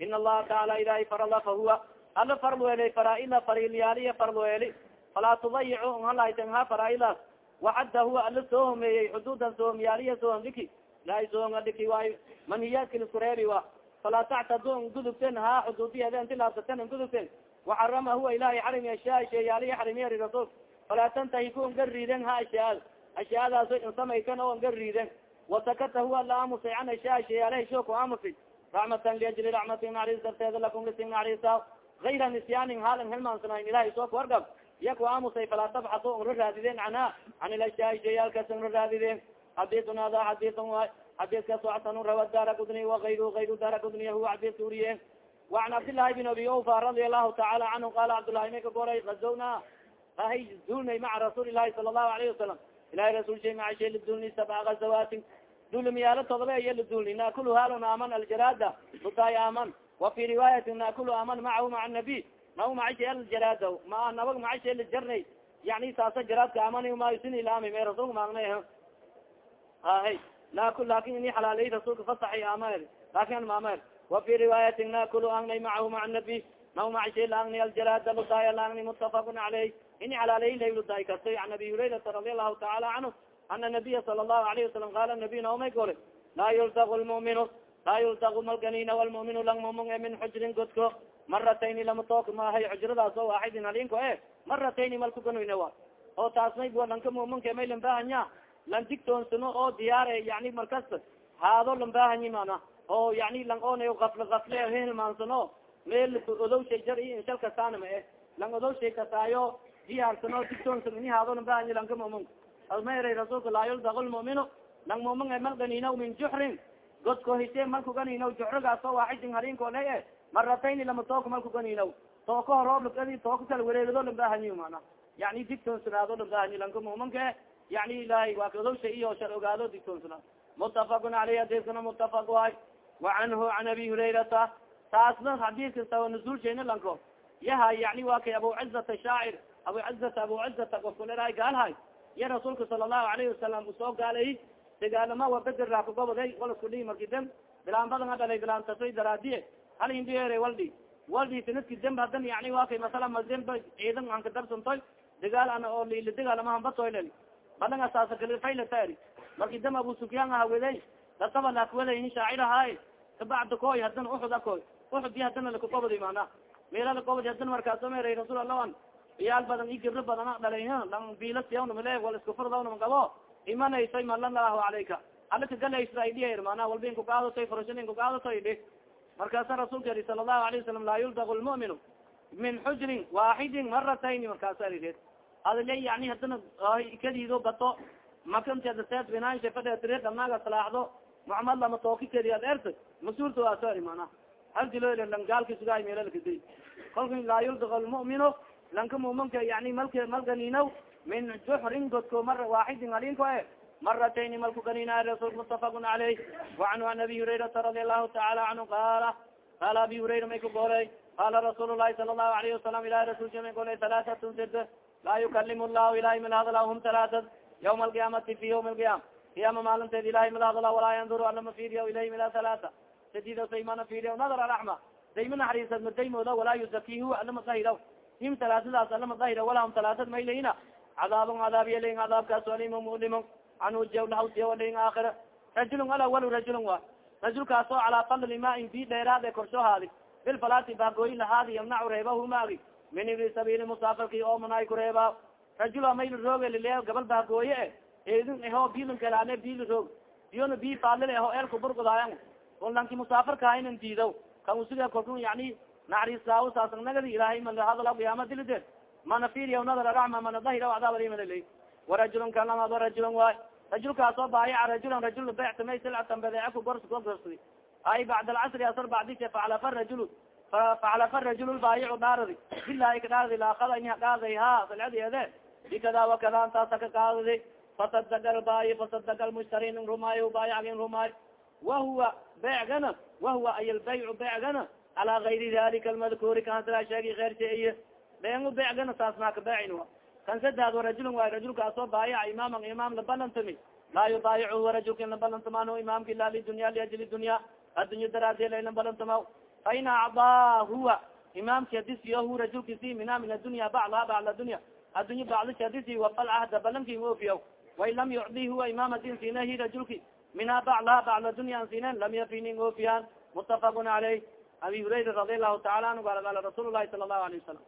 in allaha taala ilahay farala fahuwa ala farl weelay faraaida fariilyaaliya farl weeli falaa tudayicu nhalahaytan ha faraa'idaas waxadda huwa ala soo homeeyey xuduudan soohomyaaliya soohomdhiki ilahay soohonga dhiki waayo manhiyaadka isku reebi wa. Falaa tactadu n gudubten ha xuduudiyeeda inti laabsaten n gudubten. Waxarama huwa ilahay xarimi ashyaa sheeyaaliya xarimiyari rasuul falaa tantahiku nga riiden ha ashyaada ashyaadaaso in samaytan oo nga riiden wasakata huwa la aamusay can ashyaa sheeyaalaha shoo ku aamusay raxmatan liajli raxmatin naxariis darteeda lakum lising naxariisa gayra nisyaanin haalan hilmaansanayn ilahay soo kuwargab iyag waamusay falaa tabxaso una raadideen anha an ilashyaa shayaalkaas una raadideen xadiun ada xadiun way xadiskaas xasanu rawa dara kudni waayru ayru dara kudniya huwa xadiska uriye waan cabdillaahi bin abi ufa radia allahu tacaala canhu qaala cabdullahi may ka goray azowna ahay duulnay maca rasuuli lahi sala allahu alayhi wasalam ilahi rasuul shay maca shay laduulni sabca gazawaatin duulimiyaalo todoba iyo laduulni naakulu halo naaman aljarada utay aman. Wa fi riwaayatin naakulu aman macahu maca nabiy maw macash jaraad ma nabag macashjarnay yani saasa jaraadka amanmasin ilaami me rasulka maagna ahe laku laakiin ini halaaley rasulka fasaxay ama er. Lakin an maama er. Wa fi riwaayatin nakulu angnay macahu maca nabi. Maw macashe laangni aljaraada ludaaya laangni mutafakun caleyh. Ini halaaley layludaayi kartay an abi hurayrata radi allahu taala canhu ana nabiya sala allahu alayhi wasalam qala nabiy naomay gole laa yultau lmuminu laa yultau malganina walmuminu lang min xujrin godko maratayni lama took maahay xujradaas oo waaxidin halinko e maratayni malkuganoyna wa oo taas may bua lanka muminka may lambahanya lan digtoonsano oo diyaare yani markasta haado lambahanyi mana oo yani lang on afle afle hilmaansano meel odow shay jar inshal kasaanama eh. Lang odow shay kasaayo diyaarsano digtoonsan ini haado lambahanyi lanka mumin. Almayray rasuulka laa yuldaq lmuminu lang mumin e malganinaw min juxrin godko hise malkuganinaw juxrigaas oo waaxidin harinko le e maratayn lama tooko malku ganinaw tooko horoobla tooko kala wareegdo lambahany mana yani digtoonsanaado lambahay lanka mumanka yani ilahay waa kadowsha iyo shar ogaado digtoonsanaad mutafakun aleyh hadiskana mutafak way wa canhu an abi hurayrata. Taasna hadis kasta nusuulshayna lanko. Yaha yani waa kay abucizata shaacir. Abu cizata abu cizata gaalhay iya rasuulka sala allahu alayhi wasalam soo gaalay. Dagaalama wa bederrah kagobday walasku dhihi markidem bilaanbadan adhalay bilaantasay daraadiye hal hindiere waldi? Waldi sanadki demb hadan yani wa kay masala ma demba ciidan an ka darsantoy dagaal ana oo lila dagaalamahanbatoylel badan asaasa kalifaylatari marki dem abu sufyaan ahawedey lasaba lakwadayn shaacir ahaay kabacda koy hadana uxud akoy uxudi hadana lakakobadi mana? Meela lakobadi hadana markaaso meray rasuul allahan iyaal badan i gibro badan dhalay lang bilasyawnamale wal isku furdawna gabo imanaysay malallahu alayka alaka galaysraidhiya mana? Walba in kukaadatoy furashan in kukaadatoy dhi markaasa rasuulka yari sala allahu alayه wasalam laa yuldaq lmu'minu min xujrin waaxidin maratayn markaasa rid adle yani hadana kadido bato makantedaseed binaansha fadheetire dhamaaga salaaxdo muxamad lama tooki kedi ad erta masuurta waa soo mana halkilo lan gaalki sugaay meelalkadi kolka laa yuldaq lmu'minu lanka muminka yani malk malganinaw min juxrin godko mara waaxidin halinko e maratayn malku ganina rasul mutafaqun caleyh wacanhu an abi hurayrata radi allahu taala canhu qaala qaala abi hurayra may ka gooley qaala rasuul lahi sala allahu alayhi wasalam ilahi rasulka may goley halaatatun sid laa yukalim llahu ilahi min hadla hum halaatat yawma alqiyaamati fi yawmi alqiyama qiyama maalinteed ilahay mala hadla walaa yanduru alama fiiriya ilayhim ila halaata sadida saymana fiiriya nadar alama dayma naxariisad madaymooda walaa yuzakihu alama dahiraw him talaatadaas alama dahira walaa hum talaatad mayleyna cadaabon cadaab yalayin cadaabkaas alim mulim canhu jawlahawsiya aakhira rajulun alawal rajulun wa rajulkaas oo calaa fadli maain bi dheeraad e korsho haadi bilfalaati baagooyi lahaadi yamnacu reebahu maagi min ibni sabiili musaafirki oo manaay ku reeba rajula mayl rooge lile gabal baagooye e eedin eho bilinkalane bil roog biyona bi faalil eho eelku burgudaayan on lanki musaafirka haynan diido kan usuga kolku yani naxariislaawo saasnagadi ilahay ma hadala qiyaama dilide mana firiya nadar arama mana dahira cadaab warajulun kan lamaad warajulun waay rajulkaasoo baayaca rajulan rajul bectamay silcatan badeeca ku gors kugorsadi ay bacd alcasri asr bacdishe faclafa rajul faclafa rajul baayicu dhaaradi bilahi ka dhaaradi laakada ini haqaaday ha silcadeede bikada wakada antaasa ka qaadadi. Fasadaka lbaayi fasadaka lmushtari nin rumaayo baayacgin rumaayo wahuwa beecgana wahuwa ay lbaycu beecgana. Calaa gayri dalika almadkuuri kansila sheegi keyrsa iyo. Beengu beecgana saas maa ka beecin kan sadaad warajulun waay rajulkaasoo baayaca imaaman imaam labalantami laa yubaayichu warajulkin labalantamaan imaamka ila lidunya liajli dunya addunya daraadee laylan balantama fain acdaa huwa imaamki hadisiyo hu rajulkisi mina min adunya baclaha bacla dunya addunya baclish hadisi wafal cahda balanki oofiya wain lam yucdi huwa imaam hadin sinehi rajulki minha baclaha bacla dunya an sinen lam yafinin oofiyaan mutafaqun caleyh abi hurayra radi allahu taala anhu qaala qaala rasuul lahi sala allahu alayه wasalam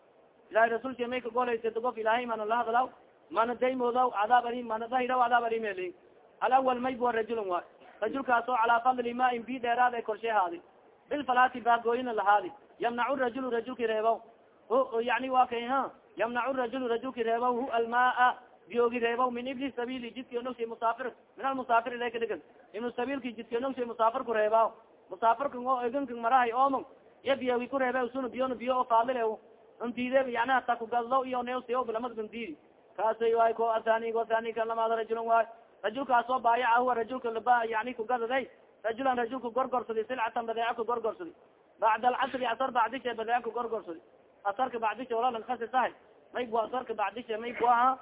ilahay rasulka may kagolaysa gof ilahay mana lahadlaw mana daymoodaw cadaab alim mana dahiraw cadaab alim eli alawal may bua rajulun waay rajulkaasoo calaa fadli maain bi dheeraad ay korshe haadi bilfalaati baagooyina lahaadi yamnacu rajulu rajulki reebaw yani wa kay ha yamnacu rajulu rajulki reebaw hu almaa biyoogi reebaw min ibni sabili jidki onogshay musaafir min almusaafir ilay kadhigan ibnu sabiilki jidki onogshay musaafir ku reebaaw musaafirka o eganka marahay omo iya biyogi ku reebe sun biyon biyo o faadile ntide yani hata kugadlo iyo nsilamad ntidi kaasay waay ko athani athani kan lamaad waay rajulkaasoo baayaca huwa rajulka laba yani kugadaday rajulan rajulka gorgorsadi silcatan badeeca ka gorgorsadi bacd alcasri asar bacdishe badeeca ka gorgorsadi asarka bacdishe wala lankasisahay may bu asarka bacdishe may bu aha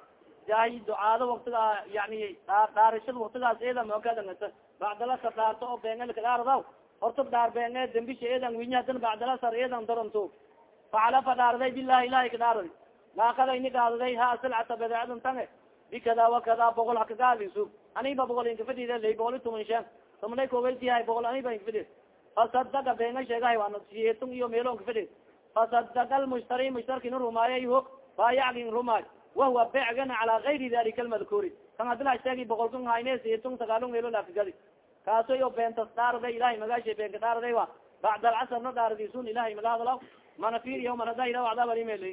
jahi ducaado waktiga yani dhaarishada waktigaas eeda mookadangata bacdalasar dhaarto oo beenga kadhaaradaw horta dhaar beenge dembisha eedan winya hadan bacdalasar eedan daronto facalafa dhaarday bilahi ilahi kadhaaradi laakada ini gaadaday ha silcata badeecadun tange bikada wakada boqol hakagaadisu aniba boqol inkafadid lay boqol i tuman shan tumanay koweytiyahay boqol aniba inkafadid fasadaka beenga sheegahay waana siyeetun iyo meelo inkafadid fasadaka almushtari mushtarkin rumaayay ho baayacgin rumaay wahuwa becgana calaa gayri dalika almadkuuri kan adila sheegi boqolkan hayne siyetun sagaalun meelo laakagadi kaaso yo beentas dhaaraday ilahay magaasha beenka dhaaraday wa bacd alcasr na dhaaradisun ilahay malahadlaw mana firiya mana dahira wacdabarimel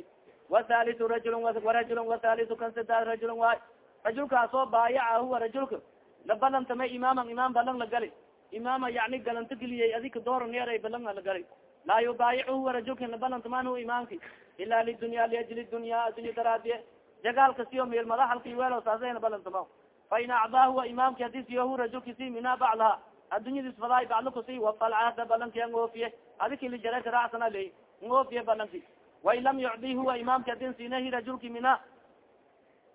wathaliu rajulun warajulun wathaliu kan sadad rajulun waay rajulkaasoo baayaca huwa rajulka. Labalantama imaaman imaam balang la gali imaama yani galanto geliyay adika doorneeray balang la gali laa yubaayicu huwa rajulka labalantaman hu imaamki ila lidunya liajli dunya adunya daraadiye jagaalka siyo meel madaxalki weelo saasayna balantama fain acdaa huwa imaamki haddii siyo hu rajulkasi mina baclaha addunyadis fadaay baclakusi wafalcahda balanki ngoofiye adiki lijareka raacsana ley ngoofiye balanki wain lam yucdi huwa imaamki hadin sinehi rajulki mina.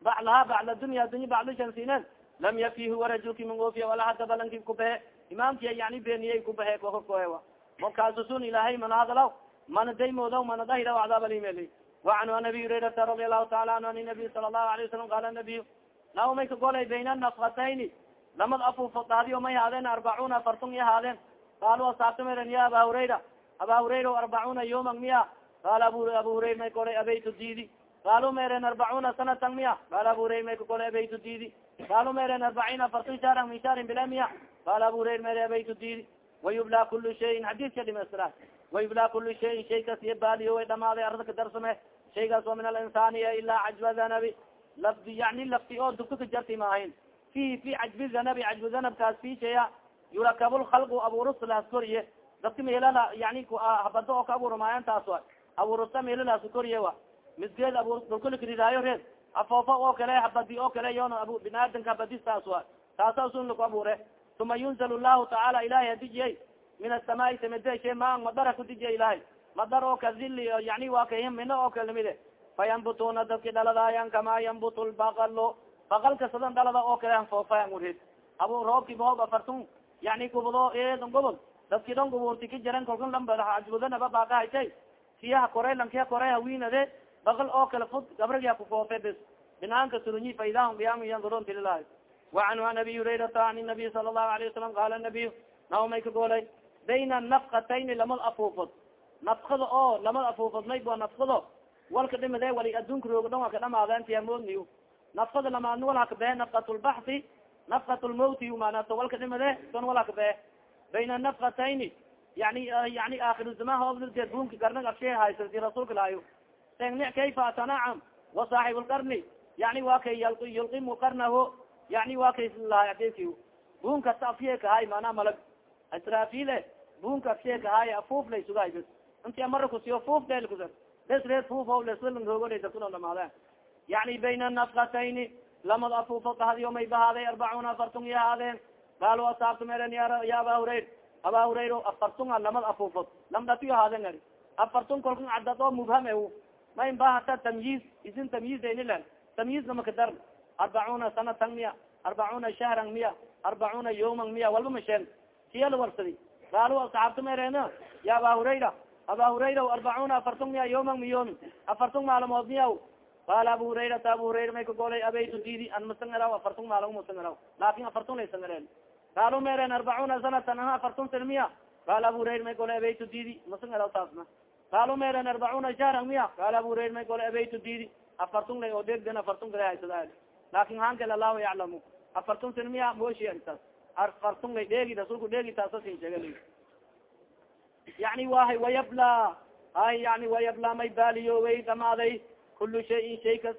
Baclaha bacla dunya adunya baclishan sinen lam yafi huwa rajulki mangoofiye wala hada balanki kubehe imaamki yani beniyey kubehe kokorkoewa markaasusun ilaahay mana hadalaw mana daymoodaw mana dahira wacdaabalimeli wacanhu an abi hurairata radi allahu taala anhu an nabiy sala allahu alayه wasalam qala nabiy naw may kagolay bayna nafkatayni lamad afufo daadiyo may haadeen arbacuna afartun iya haadeen qaalu asaabtameren ya aba hurayra aba hurayra arbacuna yoman miya? Qaala abu hurayra may kolay abaytu diidi. Qaalu meren arbacuna sanatan miya? Qaala abu hurayra may kakolay abaytu diidi. Qaalu meren arbaciin afartun shaaran min shaarin bila miya? Qaala abu hurayra mere abaytu diidi. Wayubla kulu shayin xadiiska dhimaystira wayubla kulu shayin shay kas iyo baaliyo way dhamaaday arda ka darsame. Shaygaas oo min alinsani ilaa cajba danabi lafdi yani lafti oo dugto ka jarti maahayn fihi fi cajbi danabi cajbu danabkaas fiishaya yurakab lkhalqu abuurustalaas koriye dadka meelala yani habado oo ka abuurmaayan taas wa. Abuurusta meelalaas koriye wa. Misgeed abuur dulkulikridaayo reed afoofa oo kale habadi oo kale yon binaadamka habadis taas wa. Taasa sun laku abuure. Uma yunzal llahu tacaala ilahay hadijiyay min asamaai samedeshe maa madara kudijiya ilahay madar oo ka zili yani waa ka mino oo kalamide fayambutuna dadki dhaladaayan kamaa yambutu lbaqalo baqalka sadan dhalada oo kale foofayan urid abu roobki mahoob afartun yani gubado eedan gobol dadki dhan gubuurti ka jaran kalkan lambajbudanaba baaqahaytay siyaha kore lankiya kore hawinade baqal oo kale fud gabriga kufoofe bes. Binaanka surunyi faidahum qiyam yanduron tililahi wacanhu an abi hurayrata an nabiy sala allahu alayه wasalam qaala nabiy naw may ka goolay bayna nafkatayni lamad afuufod nafkada oo lamad afuufod may bo nafkado walka dhimade wali adduunka roogo dhan waa ka dhamaadentiya moodniy nafkada lamaadna wal hakabehe nafkat lbaxi nafkat lmawti manato walka dhimade son wal hakabehe bayna nafkatayni yani yani aakir zaman hoobdee bunka garnag afshee haysati rasuulka laayo tengni kayfa atanacam wa saaxib lqarni yani wa kay yulqimu qarnahu yani wa kay lahaadeki bun kasta afye kahay manaa malag israfile bun ka afye kahay afuuf lay sugahay bes inti amara kusiyo fuuf del kusa bes reed fuufo lesoogodasakuna dhamaadeen yani bayna nafkatayni lamad afuufo kahadiyo may bahaaday arbacuna afartun iyo gaalu asaabtu meren ya aba hurayr aba hurayr afartunga lamad afuufod lamdatiyo ahaadeen ari afartun kolkan cadad oo mubham e mayn ba hata tamyiz isin tamyizdaynilen tamyizna makadar arbacuna sanatan miya arbacuna shahran miya arbacuna yawman miya walba masheen kiyala warsadi gaalu asxaabtu mereen ya aba hurayra aba hurayra arbacuna afartun miya yawman miyomi afartun maalmood miyaw qaala abu hurayrata abu hurayra may kagolay abaytu didi an masangaraw afartun maalmo masangaraw laakin afartun lay gaalu mereen arbacuna sanatan aha afartun san miya qaala abu hurayra may golay abaytu didi masangaraw taasna gaalu mereen arbacuna shahran miya qaala abu hurayra may golay abaytu didi afartun lay oo degden afartun kala haysada laakin hankel allahu yaclamu afartun san miya moshi taas afartun lay dheegi rasuulku dheegi taasasin sheega yani wahay wayabla ay yani wayabla may baaliyoowey dhamaaday kulu shayin shay kas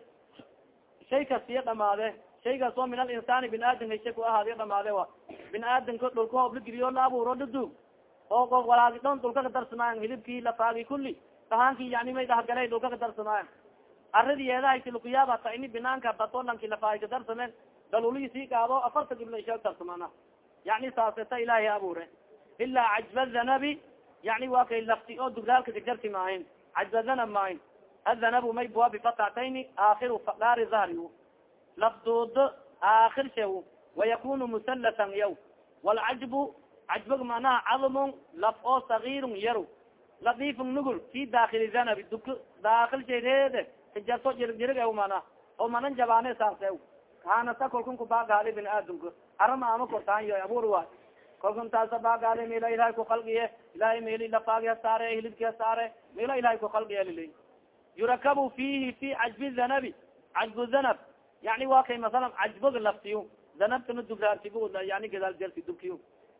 shay kasiya dhamaade shaygaas oo min alinsaani bin aadamka shay ku ahaadiyo dhamaade wa. Bin aadamka dhulka hoob la abuuro ladug oo o walaagi dhon dhulka ka darsamaayan hilibkii lafaagi kuli dahaanki yani may dhahgalay dhulka ka darsamaayan aridi yeedahayti lukuyaaba ta ini binaanka batolanki lafaagi ka darsameen dalulii sii qaado afarta gibla isha darsamana yani saaseta ilaahay abuure. Ilaa cajba dhanabi yani wa kay lafti oo duglaalka kajarti maahin cajba dhanab maahin adhanabu may bua bifatactayni aakiru faqaari zahri lafduud aakir she wayakunu musallatan yaw. Walcajbu cajbag manaha cadmun laf oo sagirun yaru ladiifun nugul fi daakili dhanabi duk daakil shayreede kajarto jirjirig ew mana oo manan jabaane saas ew kaanasa kolkun kubaagaali bin aadamka arama ama kortaan yo abuur waay. Kolkun taasa baagaali mila ilahay kukalgiye ilahay mili lafaagi saare hilibki saare mila ilahay kukalgiye lili yurakabu fihi fi cajbi dhanabi cajbu dhanab yani wa kay masalan cajbog laftiyo dhanabtana dugraartib yani gadaal jarti dubkiyo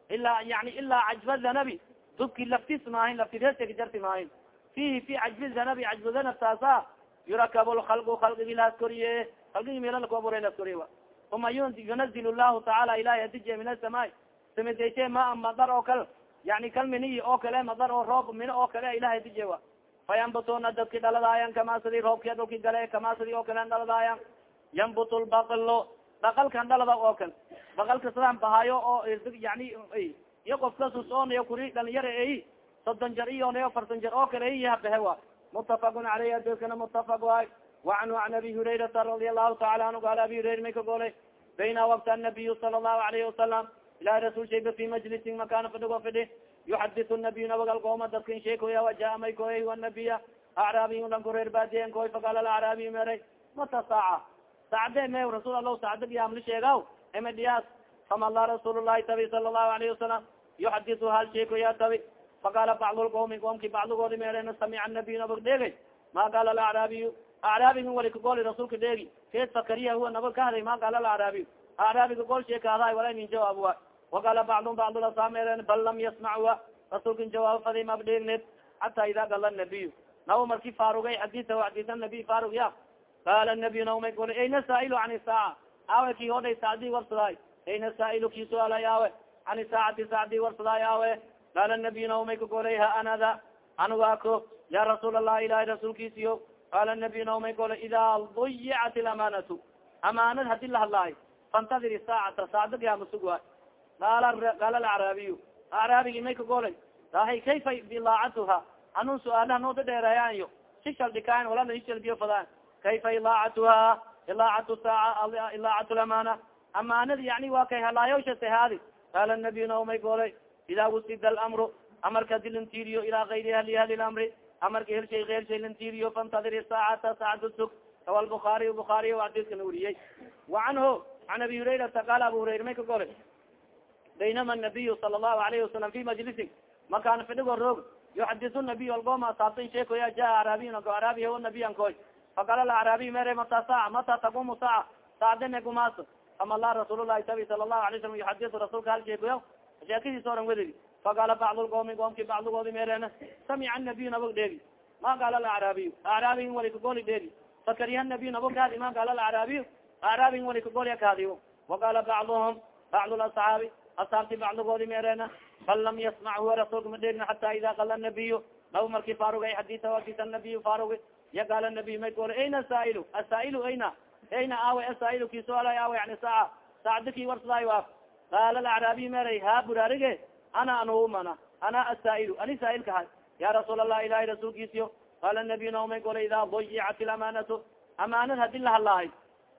ilaa yani ilaa cajba dhanabi dubki laftis maahin laftireska jarti maahin. Fihi fi cajbi dhanabi cajbu dhanab taasa yurakab lkalgu kalgigi laas koriye kalgigi meelalakuabura laas koriye uma yunazil llahu tacaala ilahi adije min asamaai samideyte maa madar oo kale yani kal miniyi oo kale madar oo roob mino oo kale ilahi adije wa. Fayambutuna dadki dhaladaayan kama sidi roobkia dhulki gale kama sidi oo kale dhaladaayan yambut lbaklo bakalkan dhalada oo kale bakalka sidaan bahaayo oo yani iyo qofkasus oonayo kuri dhalinyara ey soddon jar iyonayo farsan jar oo kale iyahabehe wa. Mutafaqun aleyh adeskana mutafaq waay waanhu an abi hurayrata radi allahu taala anhu al abi hurayra may ka golay bayna wakt anabiyu sala allahu alayhi wasalam ilahi rasul shayba fi majlisin makana fadhigo fidhi yuxadiu nabiy nabagal qooma dadkin sheekoya wajaa may koy anabiya acraabiy lan kureer baadiyen koy faqaal alacraabiy meray. Mata saaca sacde me rasul alah sacda giyamli sheegaw ema dhiyaas famala rasuul llahi tabi sala allahu alayhi wasalam yuxadiu hal sheekoya tabi faqaala bacd lqawmi qoomki bacdigoodi meerena samica nabiy nabag dheegay ma qaala alacraabiyu acraabiga wali kagoli rasuulka dheegi keed fakariya huwa nabag ka haday ma qaala alacraabiyu acraabiga gol sheekaadahay wala nin jawaab wa waqaala bacdum bacdulasaa meeren bal lam yasmacuwa rasuulkan jawaab faday mab dheegneed xata ida gala nabiyu nabo marki faarugay xadisa xadis nabiy faarug ya qaala nabiy naumay goli ayna saailu can isaaca aawe ki hodhay saacdii warsadaay ayna saailu ki suaalay aawe can isaacati saacdii warsadaay aawe qaala nabiy naumay ka golay ha anada anugaako ya rasuul allah ilahi rasuulkiisiyo qaala nabiy naumay golay ida duyicat ilamanatu amaanad haddii lahadlaayo fantadir saacata saacda gaamasug waay qaala qaala alacraabiyu acraabigi may ka golay dahay kayfa ilaacatuha anun su'aalaha nooda dheereeyaanyo si shaldhikaan walala ishalbiyo fadaan kayfa ilaacatuha ilaacatu saaca ilaacatu lamana amaanadi yani waa kay halaayawsha tahaadi qaala nabiy naumay golay ida wusida alamru amarka di lantiriyo ilaa ayri ahli ahli lamri amarka helshay ershay lantiriyo fantadir saacata saacada sug rawa lbuaariy buaariy adidkana weriyey wa canhu an abi hurayrata qaala abu hurayra may ka golay baynama nabiyu sala allahu alayhi wasalam fi majlisin makaan fidhigo roog yuxadisu nabiy algoma saabtan sheekoya jaa araabiyin ago araabiya o nabiyan koy faqala laaraabiy mere mata saaca mata taqumu saaca saacdene gumaas ama la rasuul lahi tabi sala allahu alay salam yuxadisu rasuulka hal sheekoya sheekadiis oran wedigi faqaala bacd lqoomi qoomki bacdigoodi meereen samica nabiy nabag dheegi ma qaala alacraabiy acraabiyin wali kagoli dheegi fakariha nabiy nabo kaadi ma gaala acraabiy acraabin wali kagolya kaadiyo waqaala bacduhum bacd lasxaabi asaabti bacdigoodi meereena bal lam yasmac huwa rasuulka ma dheegna xata ida kala nabiyu nabo marki faarugay xadisa hadis nabiy faarugi ya gaala nabiy may gole ayna asaail asaail ayna ayna awe asaail ki suaalay awe yani saaca saacdiki warsaday waaf qaala alacraabiy meeray ha buraarige ana anumana ana asaail ani saailka hay ya rasuul allah ilahi rasuulkiisiyo qaala nabiy naomay gole ida dayicat ilamanatu amaanad hadi lahalahay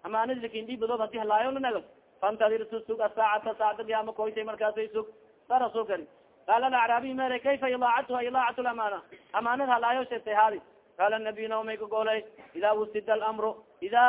amaanad lakindhibadood hadi halaayo lanago fantadir susug asaacata saacda yaama koytay markaasay sug sa rasuul kari qaala alacraabiy mere kayfa ilaacatuha ilaacat lamana amaanad halaayo shetay haadi qaala nabiy naomay ka golay ida wusida alamru ida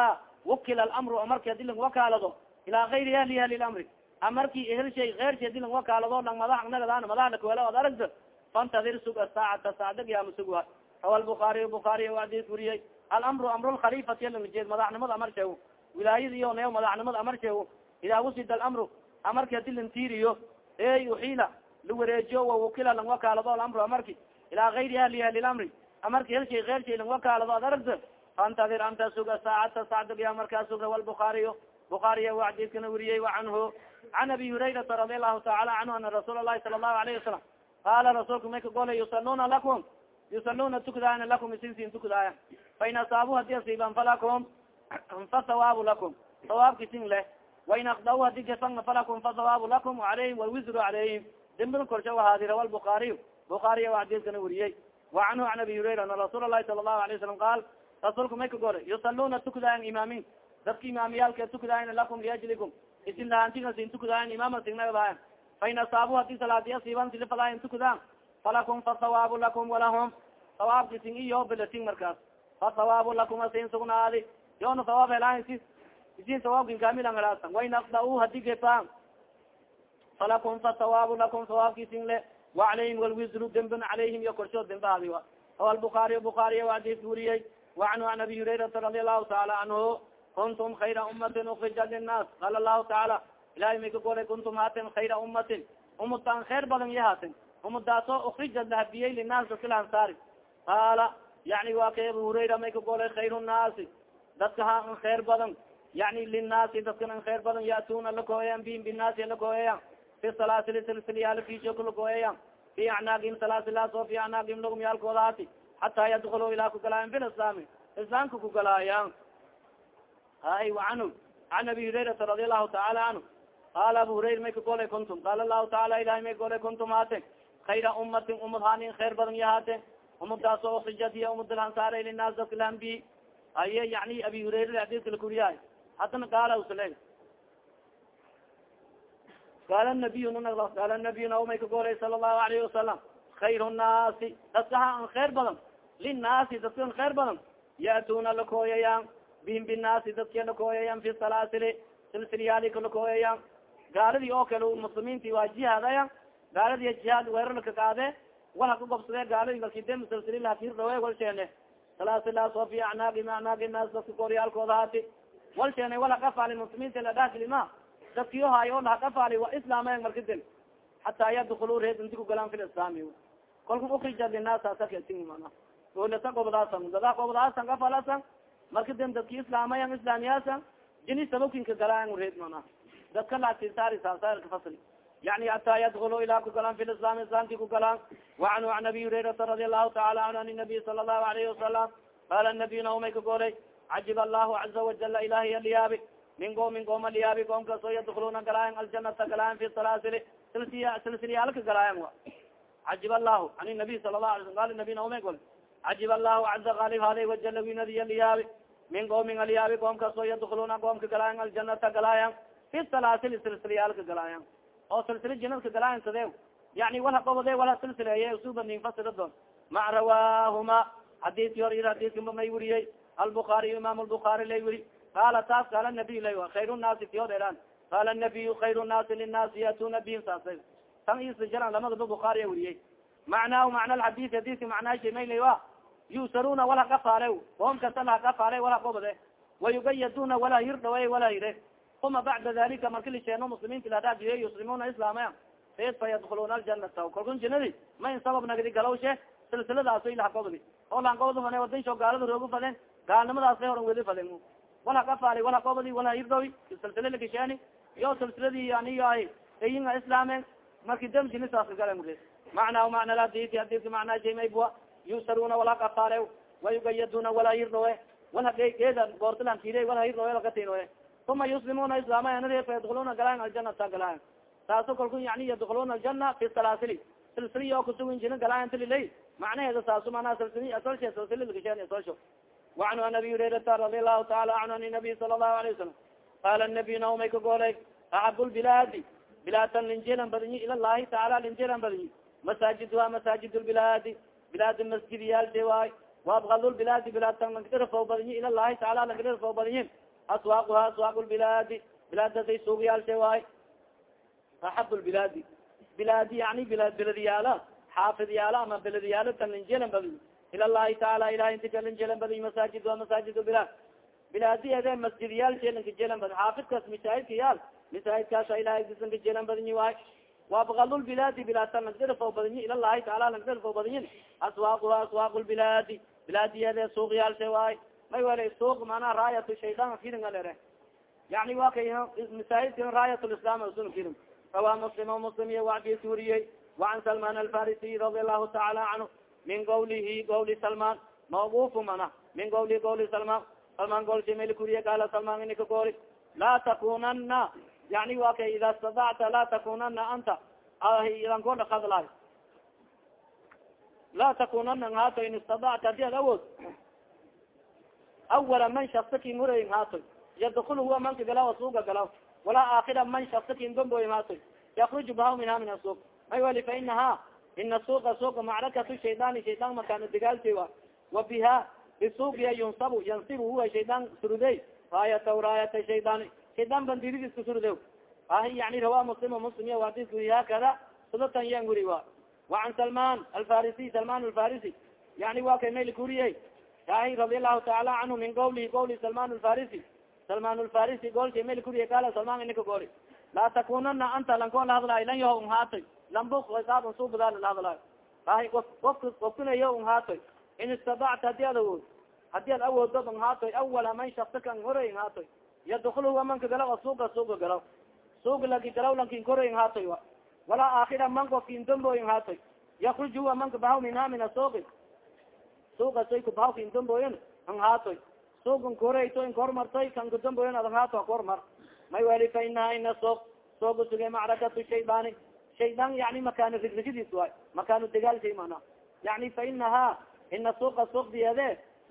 wukila alamru amarki hadi lang wakaalado ilaa gayri ahli ahli lamri amarki ehelshay ershay hadi lang wakaalado lang madax nagadaan madax lakawela ad aragto fantadir sug asaacata saacda yaama sug wa rawa lbukaariy bukaariy adis wuriyey alamru amru lkhalifati lanjeed madaxnimada amar sheego wilaayada iyo ne madaxnimada amar sheego idaa wusida alamru amarki hadi lan tiiriyo ey uxiila lawareejiyo wawukila lang wakaalado alamru amarki ilaa gayri ahli ahli lamri amarki helshay ershay lang wakaalado ad aragto fantadir anta suga saacata sacdagya markaa sug rawa lbukaariyo bukaariya wa xadiiskana weriyey wa canhu can abi hurayrata radi allahu taala canhu ana rasuul alahi sala allahu alayhi wasalam qaala rasuulka may ka golay yusaluna lakum yusaluna tukdaana lakum isinsin tukdaaya fain asaabu haddii asiiban falakum fa hawaabu lakum hawaabki sin leh wain akdau haddii gasana falakum fa hawaabu lakum alayhim walwisru calayhim dembida korsha ahaadi rawa lbukaariy bukaariya wa xadiiskana weriyey wa canhu can abi hurayra ana rasuul alahi sala allahu alayه wasalam qaal rasuulka may ka golay yusaluna tukdaayan imaamin dadka imaamiyaalka tukdaayan lakum liajlikum isin lahaantiga sin tukdaayan imaama signagdaayan fain asaabu haddii salaadi asiiban silifadaayan tukdaan falakum fasawaabu lakum walahum sawaabki sin iyo belatin markaas fasawaabu lakum asin sugnaadi yoona sawaab helaansi isin sawaabkin kamilan helaasan wain akdau haddii gefaan falakum fasawaabu lakum sawaabki sin le wacalayhim walwisru dembin calayhim iyo korshood dembaadi a awa albukaariy bukaariya waadis weriyey wacanhu an abi hurayrata radi allahu taala canhu kuntum khayra umatin ukrijat linnaas qaala lahu tacaala ilahay may ka golay kuntum haaten khayra umatin umutaan khayr badan iya haaten umadaasoo ukrijat lahabiyey linaas dadkilaansaari qaala yani waa kay abu hurayra may ka golay khayr nnaasi dadka ha an khayr badan yani linaasi dadkan an khayr badan ya'tuna lakooyayan bihim binaasi lakooyayan fi salaasili silsilyaal fiishoka lakooyayan fi acnaagihim salaasilaas oo fi acnaagihim lagumyaalkooda hati hataa yadkuluu ilaa kugalaayan fi lislaami islaamka kugalaayan hay anhu an abi hurayrata radi allahu taala canhu qaala abu hurayra may ka golay kuntum qaala lahu taala ilahay may golay kuntum haate khayra umatin umad hanin khayr badan ya haate umadaas oo ukrijat iyo umadalhansaara linaas dadka lahambi aye yani abi hurayra hadiska lakuriyahay haddana qaala usle qaala nabiy qaala nabiy naumay ka golay sala allahu alayhi wasalam khayr nnaasi dadka ha an khayr badan linnaasi dadka an khayr badan ya'tuna lakooyayaan bihim binaasi dadki lakooyayan fi salaasili silsilyaali kalakooyayan gaaladii oo kale muslimiinti waa jihaadaya gaaladi jihaad weerarka kaade wal haka gobsade gaaladi kalkide silsililahakirdawe wal sheene salaasilaas oo fi acnaaqi acnaaqi naas dadka koryaalkooda haati wal sheene wal hakafaali muslimiinta ladhaakili ma dadkiyo haayo lahakafaali wa islaamaya markadin hataa yadkulu reed inti kugalaan fi lislaami kolka ukrija linaas asakatin mana. Olasa gobdaasan dadaa gobdaasan kafalasan marka den dadki islaamayan islaamiyaasan jini sabakinka galaayan reed mana. Dadka laatisaari saasarka fasli. Yani hataa yadkulu ilaa kugalaan fi lislaam islaamki kugalaan wacanhu an abi hurayrata radi allahu taala anhu an nabiy sala allahu alayhi wasalam qaala nabiy naumay ka golay cajib allahu caza wajala ilahi aliyaabi min goomin gooma liyaabi goom kaso yadkuluna galaayan aljanata galaayan fi salaasili silsilyaalka galaayan wa cajib allahu an nabiy sala lahu ala qala nabiy naumay golay cajib allahu caza alib haday wajala winadiy aliyaabi min goomin aliyaabi goom kaso yadkuluna goomka galaayan aljanata galaayan fi salaasili silsilyaalka galaayan oo silsila jinadka galaayan sade yani wala qobode wala silsileeye usubanin fasira doon mac rawaahuma xadiski hor ir xadiskama may weriyey albukaariy imam albukaari lay weri qaala taas qaala nabiy lay khayr nnaasi tiyo dheeraan qaala nabiyu khayr nnaasi linnaasi yatuna bihim saasay tan isa jaran lamadaba bukaariya weriyey macnaahu macna alxadis hadiska macnaasha maylay wa yusaruna wala kafaale qoom kasta laha kafaale wala qobode wayugayaduna wala hirdhawe wala hire uma bacda dalika marki lisheeno muslimiinta ladhajiye yuslimuna islaamaya ed fa yadkuluna aljanata kalkun jinadi ma in sabab nagdi galowshe silsiladaas ilaha qobdi oo lan qobda fane wadansho gaalada roogu faden gaalnimadaas la horan weli fadin wal hakafaali wal hakobadi wal hairdowi silsila lakisheeni iyo silsiladii yani ayinga islaamen marki damjinisaas gale macnaa macna laditi hadidka macnaa jamaybua yusaruna wal hakafaale wayugayaduna wal hairdowe wal hageeda goortilan kide wal hairdowe lakatinoe uma yuslimuna islaamayanare fa yadkuluna galaan aljanata galaan. Saaso kalku yani yadkuluna aljana fi salaasili silsili oo kusugin jirin galaantililay macnaheeda saaso manaa silsili asolshe silsili lakisheen asolsho وanhu an abi hurairata radi alahu taala anhu an nabiy sala lahu alayه wasalam qala nabiy naumay kagolay acab lbilaadi bilaatan linjilan badinyi ila llahi taala linjilan badinyi masaajidha masaajid lbilaadi bilaad masjidyaalse waay waabkad lbilaadi bilaatan langdirafaw badinyi ila llahi taala langdirafaw badinyi aswaaquha aswaaq lbilaadi bilaadasay suugyaalse waay axab lbilaadi bilaadi yani biladyaala xaafidyaala ama biladyaala tan linjilan badinyi ila llahi taala ilahi inti kalinjelan badiy masaajid wa masaajid bilaad bilaadiede masjidyaal jelankajelan badi xaafidkaas masaahidka yaal masaahidkaasa ilahay disankajelan badinyi waay waabkalulbilaadi bilaadtan lagdirfo badinyi ila llahi taala lagdirfo badinyin aswaaquha aswaaq lbilaadi bilaadiyeede suuqyaalse waay may wala suuq manaa raayat shaydan firin alere yani wa kay masaahidka raayat lislam usun firin rawa muslim muslim iyo wacdis wariyey wacan salman alfarisiy radi allahu taala min gawlihi gawli salman mawqufu mana min gawli gawli salman salman golsha mel kuriye gaala salman ini ka gooli laa takunana yani wa kay ida stadacta laa takunana anta idankooda kadlaay laa takunana haato in istadacta haddii ad awood awala man shaksakin horeyin haatoy yadkul huwa manka galaw suuga galaw walaa aakira man shaksakin domboyin haatoy yakruju baha minha min asuuq may wali fa inaha ina suuqa suuqa macrakatu shaydaani shaydaan makaano degaalsay wa biha bisuuqiya yunsabu yansibu huwa shaydaan surudey raayata raayata shaydaani shaydaan bandiridiska surude ahi yani rawa muslim muslim ya wuri hakada sudatan yan wuri wa wacan salman alfarisi salman alfarisi yani wa kay mayl kuriye ahi radi allahu taala canhu min qawlihi qawli salman alfarisi salman alfarisi goolsha mayl kuriye kala salman inika gooli laa takunana anta lankoon lahadlaay lan yaho un haatay lambuk saab suubada lahadlaay ahi ofka ofkinayo un haatoy in istadacta haddii ad awood haddii ad awooddo un haatoy awala man shaksakan horay n haatoy yadkul huwa manka galaw suuga suuga galaw suuga laki galaw lankin koray n haatoy wa walaa aakira man kofkin domboyin haatoy yakruj huwa manka bahaw minha min asuuqi suuga soy kubahaw kin domboyin an haatoy suugan korayto in kormartoy kan kadomboyin adan haato kormar may weli fa inaha ina suuq suuga suge macrakatu shaydaani shaydaan yani makaano rigrigadiis waay makaano degaalshay mana yani fa inaha ina suuqa suuq diyade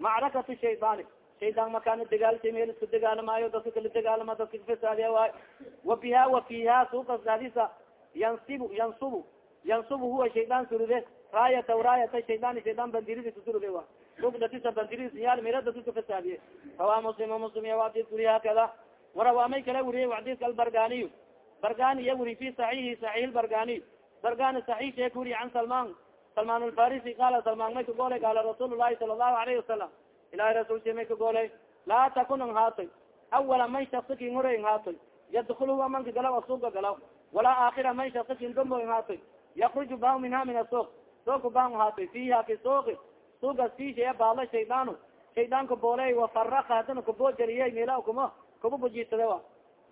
macrakatu shaydaani shaydaan makaano degaalshay meel isku degaalamaayo dadka kala degaalama dadka kafasaadiya waay wa biha wa fiha suuqas daadisa yansibu yansubu yansubu huwa shaydaan surude raayata raayata shaydaan shaydaan bandiridisa surude wa suuq datisa bandiridis yaal meel dadka kafasaadiye rawa muslim muslim ya wadis wuri hakada warawa may kala wuriye wadiska albarganiy bargani iya wuri fi saxiixi saxiix bargani. Bargani saxiix sheek wuri can salman. Salman alfarisi qala salman may kagoolay qaala rasuul lahi sala allahu alayhi wasalam ilahi rasulsi may kagoolay laa takun ang haatoy awala man shaksikin hore ang haatoy yadkul huwa manka galaw asuuga galaw. Walaa aakhira man shaksikin dombo ang haatoy yakruju bahu minha min asuuq suuka bahu haatoy fiha fi suuqi suugas fiisha baala shaydaanu shaydaanka booley wafaraka hadana kaboojariye mila kuma kaba bujisade wa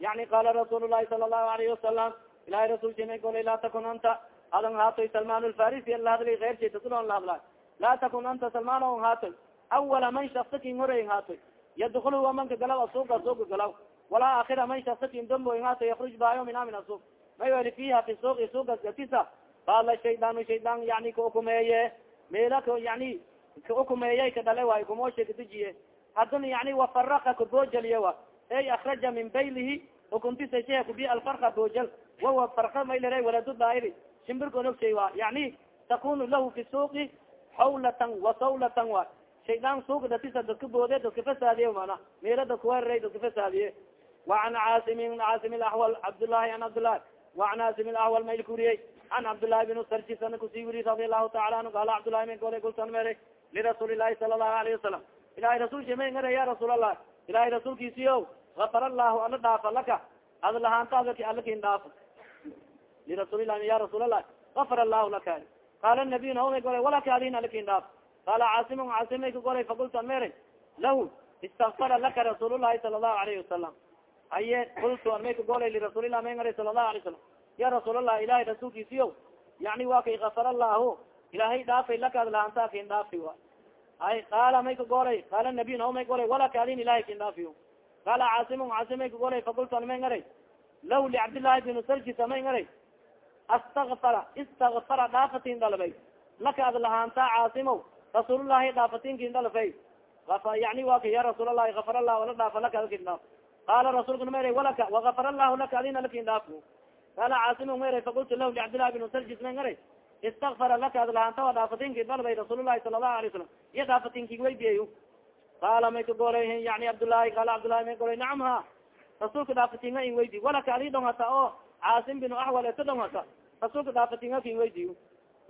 yani qala rasuul lahi sala lahu alayhi wasalam ilahi rasulsi may golay laa takun anta adan haatoy salman alfarisi lahadli eyrsadulon lahadla laa takun anta salman on haatoy awala man shaksakin horeyn haatoy yadkul huwa manka galaw asuuga suuga galaw walaa aakira man shaksakin domboyn haatoy yakruj bayo mina min asuuq may weli fiha fi suuqi suugas gatisa qaala shaydaan shaydaan yani ka ukumeeye meela ka yani ka ukumeeyey ka dhale waayo kumoosha kadijiye haddana yani wafaraka kaboojaliye wa ay akraja min baylihi ukuntisay sheeku bi alfara boojal wawa fara maylar waladu daairi shimbirkoon ogshay wa yani takunu lahu fi suuqi hawlatan wasawlatan wa shaydaan suuq datisa dadka boode dadka fasaadiye mana meela dadka weeraray dadka fasaadiye waan caasimin caasim alahwal cabdllahi an cabdllahi waan caasim alahwal mayl kuriyey an cabdllahi bin sarjis ku sii wiri radi allahu taala anhu qaala cabdllahi min gole gulsan mere lirasuuli llahi sala allahu alayhi wasalam ilahay rasuul shemay ngare ya rasuul allah ilahay rasuulkiisiyo afar allahu ala dhaafa laka ad lahaantaada ki alakin dhaafo lirasuulilah ya rasuul alah afar allahu laka qaala nabiy naome golay walakadin alakin dhaaf qaala caasimu caasimay ka golay fakulta mere lahu istakfara laka rasuul lahi sala allahu alayhi wasalam haye kultu amay ka golay lirasuulilah mangara sala allahu alay salam ya rasuulallah ilahay rasuulkiisiyo yani wa kay afar allahu ilaahay dhaafay lakaad lahaantaa kin dhaafi a ay qaala may ka golay qaala nabiy naomay golay walakadin ilahay kin dhaafiyo qaala caasim caasim may kagolay fakultu an may ngaray law licabdillahi bin sarjisa may ngaray astakfara istakfara dhaafatin dalbay laka ad lahaantaa caasimo rasuulullahi dhaafatinkin dalfay yani wa ka ya rasuul allahi afar allah wala dhaafa laka alkin dhaaf qaala rasuulka mer walaka wagafar allahu laka adina laakiin dhaafo qaala caasimo mer fakultu lahu licabdillahi bin sarjis may ngaray istakfara laka ad lahaanta wa dhaafatinki dalbay rasuulullahi sala allahu alay salam iyo dhaafatinki weydiyayo qaala may ka golay yani cabdullahi qaala cabdullahi may golay nacam ha rasuulka dhaafatinga in weydi walaka adi dhong hata o caasim bin axwal eto dhong hata rasuulka dhaafatinga kin weydiyo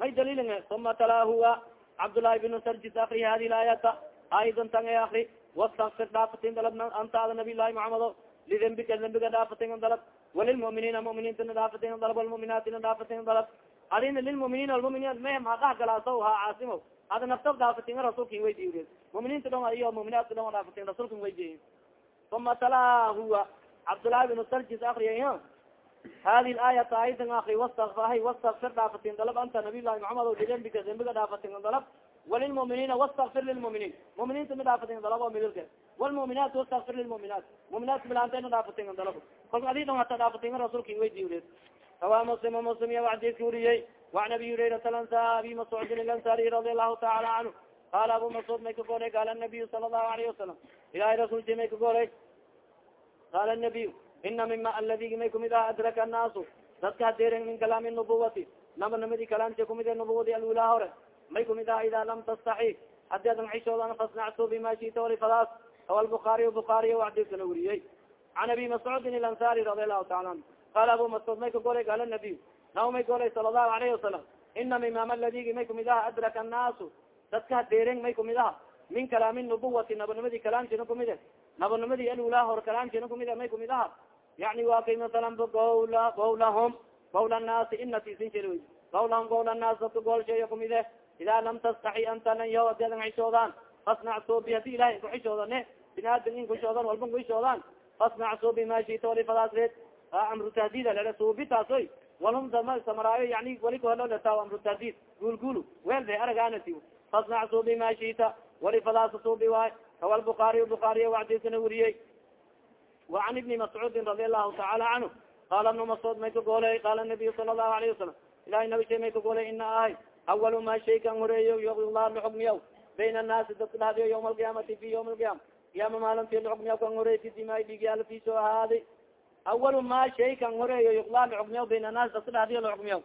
may dalilin uma talaa huwa cabdullahi bin sarjis akri hadi laayata aidan tan e akri wastakfir dhaafatin dalab antaada nabiy llahi muxamado lidembika dembiga dhaafatin dalab walilmuminiina muminiintana dhaafatin dalab walmuminaatina dhaafatin dalab. Adina lilmuminiin almuminiin me maadhax galaaso ha caasimo ada nafta dhaafatin rasulkin weydiy muminiinta dhong iyo muminaadka dhong dhaafatin rasulkin weydiy uma talaa huwa cabdullahi bin sarjis akriya hadi aayata aydan akri wastakfahay wastakfir dhaafatin dalab anta nabiy llahi muxamed lidembika dembiga dhaafatin dalab walilmuminiina wastakfir lilmuminiin muminiinta ma dhaafatin dalabo midilka walmuminaat wastakfir lilmuminaat muminaat bilaantayna dhaafatin dalabo kolka adi dhon hata dhaafatin rasulka weydiy rawa muslim muslim iya xadiiska wariyey waan abi hurayrata lansa abi mascuudin ilansari radi allahu taala canhu qaala abu mascuud may ka golay qaala nabiyu sala allahu alayhi wasalam ilahay rasulki may ka golay qaala nabiy ina mima aladi may kumid ah adraka annaasu dadka hadeeren min kalaami nubuwati naba namadi kalaamti kumid nubuwadi alulaa hore may kumid ah ida lam tastaxi haddii adan xishoodan fasnactu bima shita walifadaas aw albukaariy bukaariy xadiiskana weriyey can abi mascuudin ilansari radi allahu taala anhu qaala abu mascuud may ka golay qaala nabiy naw may golay sala allahu alayhi wasalam ina mimam aladigi may kumid ah adraka annaasu dadka hadeeren may kumid aha min kalaami nubuwati nabanimadi kalaamtina kumide nabanimadi alulaa hor kalaamtina kumide may kumid aha yani wa kay masalan gawla gawlahum gawla naasi inatisin jir gawlahum gawla naas dadka goolsheeyo kumide idaa lam tastaxi anta lan yaw adi adan xishoodaan fasnac subi haddii ilahay kuxishoodane binaadam in kushoodan walban kuishoodan fasnac subi ma shita walifadaas reed amru tahdida lele subi walum dama samaraayo yani wali gohololeta amrutadid guulguulu wel de araganasi fasnac suubi ma shita wali fadaasa suubi waay kawa lbukaariy bukaariy wacdisana weriyey wa can ibni mascuudin radi allahu tacaala canhu qaala ibnu mascuud may ka gooley qaala nabiyu sala allahu alayhi wasalam ilahay nabi shay may ka gooley ina ahay awalu ma shay kan horeeyo yla laxugmiyaw bayna annaasi dadka dhahdiyo yawma alqiyaamati fi yawma alqiyaama qiyaama maalinti laxugmiyaw kan horeey fi dimaay dhiigyaala fiisoo ahaaday awalu ma shay kan horeeyo yuklaa lacugmiyaw bayn annaas dadka dhadiyo lacugmiyaw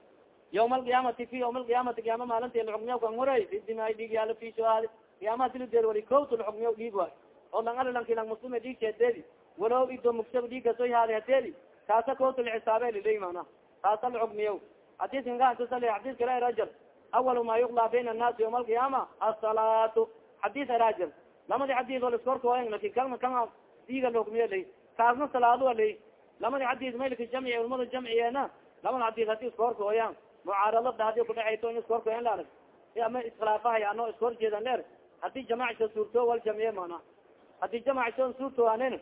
yawma alqiyaamati fi yawma alqiyaamati qiyaama maalinti lacugmiyaw kan horeey fi dimaay dhiig yaalo fi suaali qiyaamaha sila deer wali kowtu lacugmiyaw dhiig waay oo lang ala lanki lang muslime dhiig sheedeedi walow ido mugsab dhiig kasoy haadi hateedi kaasa kowtu lxisaabe lilay mana kaasa lacugmiyaw xadiiskan gaanta sali xadiiska la irajal awalu ma yuklaa bayn annaasi yawma alqiyaama asalaatu xadiis irajal lamadi xadiis oo la iskorkooyen laakiin kan kan dhiiga lacugmiyaw lay kaasna salaadu alay lamadi xadiis maylka jamci ulmada jamciyeena lamada xadiis haddii iskorkooyan mucaaradada haddii kudhexayto in iskorkoyan la arag ama iskilaafahay ano iskor jeedan leer haddii jamacsa suurto wal jamciye mana haddii jamacson suurtooanen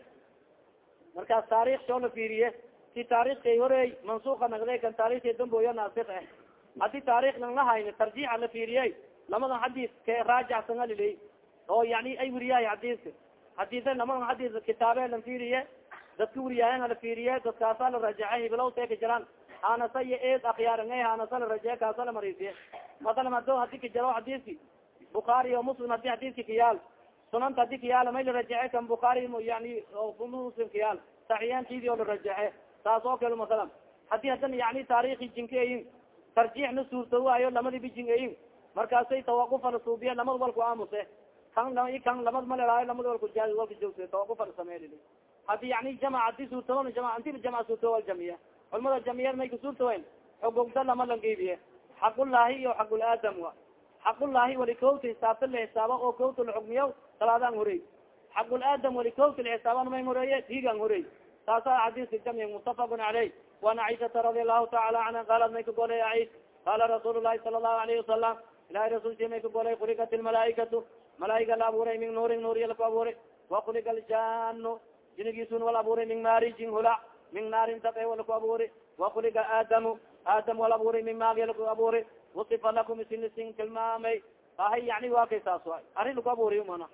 markaas taarikh soo la fiiriye. Si taarikhkay horey mansuka nagde kan taarikhka damboya naasik eh. Hadii taarikh lang lahayni tarjiixa la fiiriye lamadan xadiis ke raajacsan aliley oo yani ay weriyahay xadiiska xadiisa lamadan xadiis kitaabe lan fiiriye dadka weriyaayan la fiiriye dadkaasa la rajace hibilow seeka jiraan. Hanasa iyo eed akhyaarangay hanasa la rajace kaasa la mariisiye masalan hado haddii kajaro xadiiski bukaari o muslim haddii xadiiski kayaal sunanta haddii kayaal may la rajace kan bukaari yani muslim kayaal saxiyaantidi oo la rajace taas oo kale masalan haddii hadan yani taarikhi jinkayin tarjiixna suurto waayo lamadi bijingayin markaasay tawaqufala suubiya lamad walku aamuse kan kan lamad maleraayo lamad walku walka joogsa tawaqufala sameeli haddii yani jamac haddii suurtao jama antiba jamc suurto wal jamiya culmada jamiyad may kasuurtawen xugugda lama langeybiye xaqullaahi iyo xaqulaadam wa. Xaqullaahi wali kowta hisaabta la hisaaba oo kowta laxugmiya salaadaan horey xaqulaadam wali kowta laxisaaban may horeeye dhiigan horey taasa xadiiska jamci mutafaqun caleyh wan caishata radi allahu taala canha qaalat may ka golay aish qala rasuul lahi sala allahu alayhi wasalam ilahay rasulki may ka golay kulikat lmalaaikatu malaa'iga la abuuray min nuurin nuuriya laku abuuray. Wakulika aljano jinigiisun wala abuuray min maarijin hulac min naarin tabe walaku abuuri wakulika aadamu aadam wala abuuray min maagya laku abuuri wasifa lakum isin isin tilmaamay ahay yani waa kay saas waay arrin laku abuuriy mana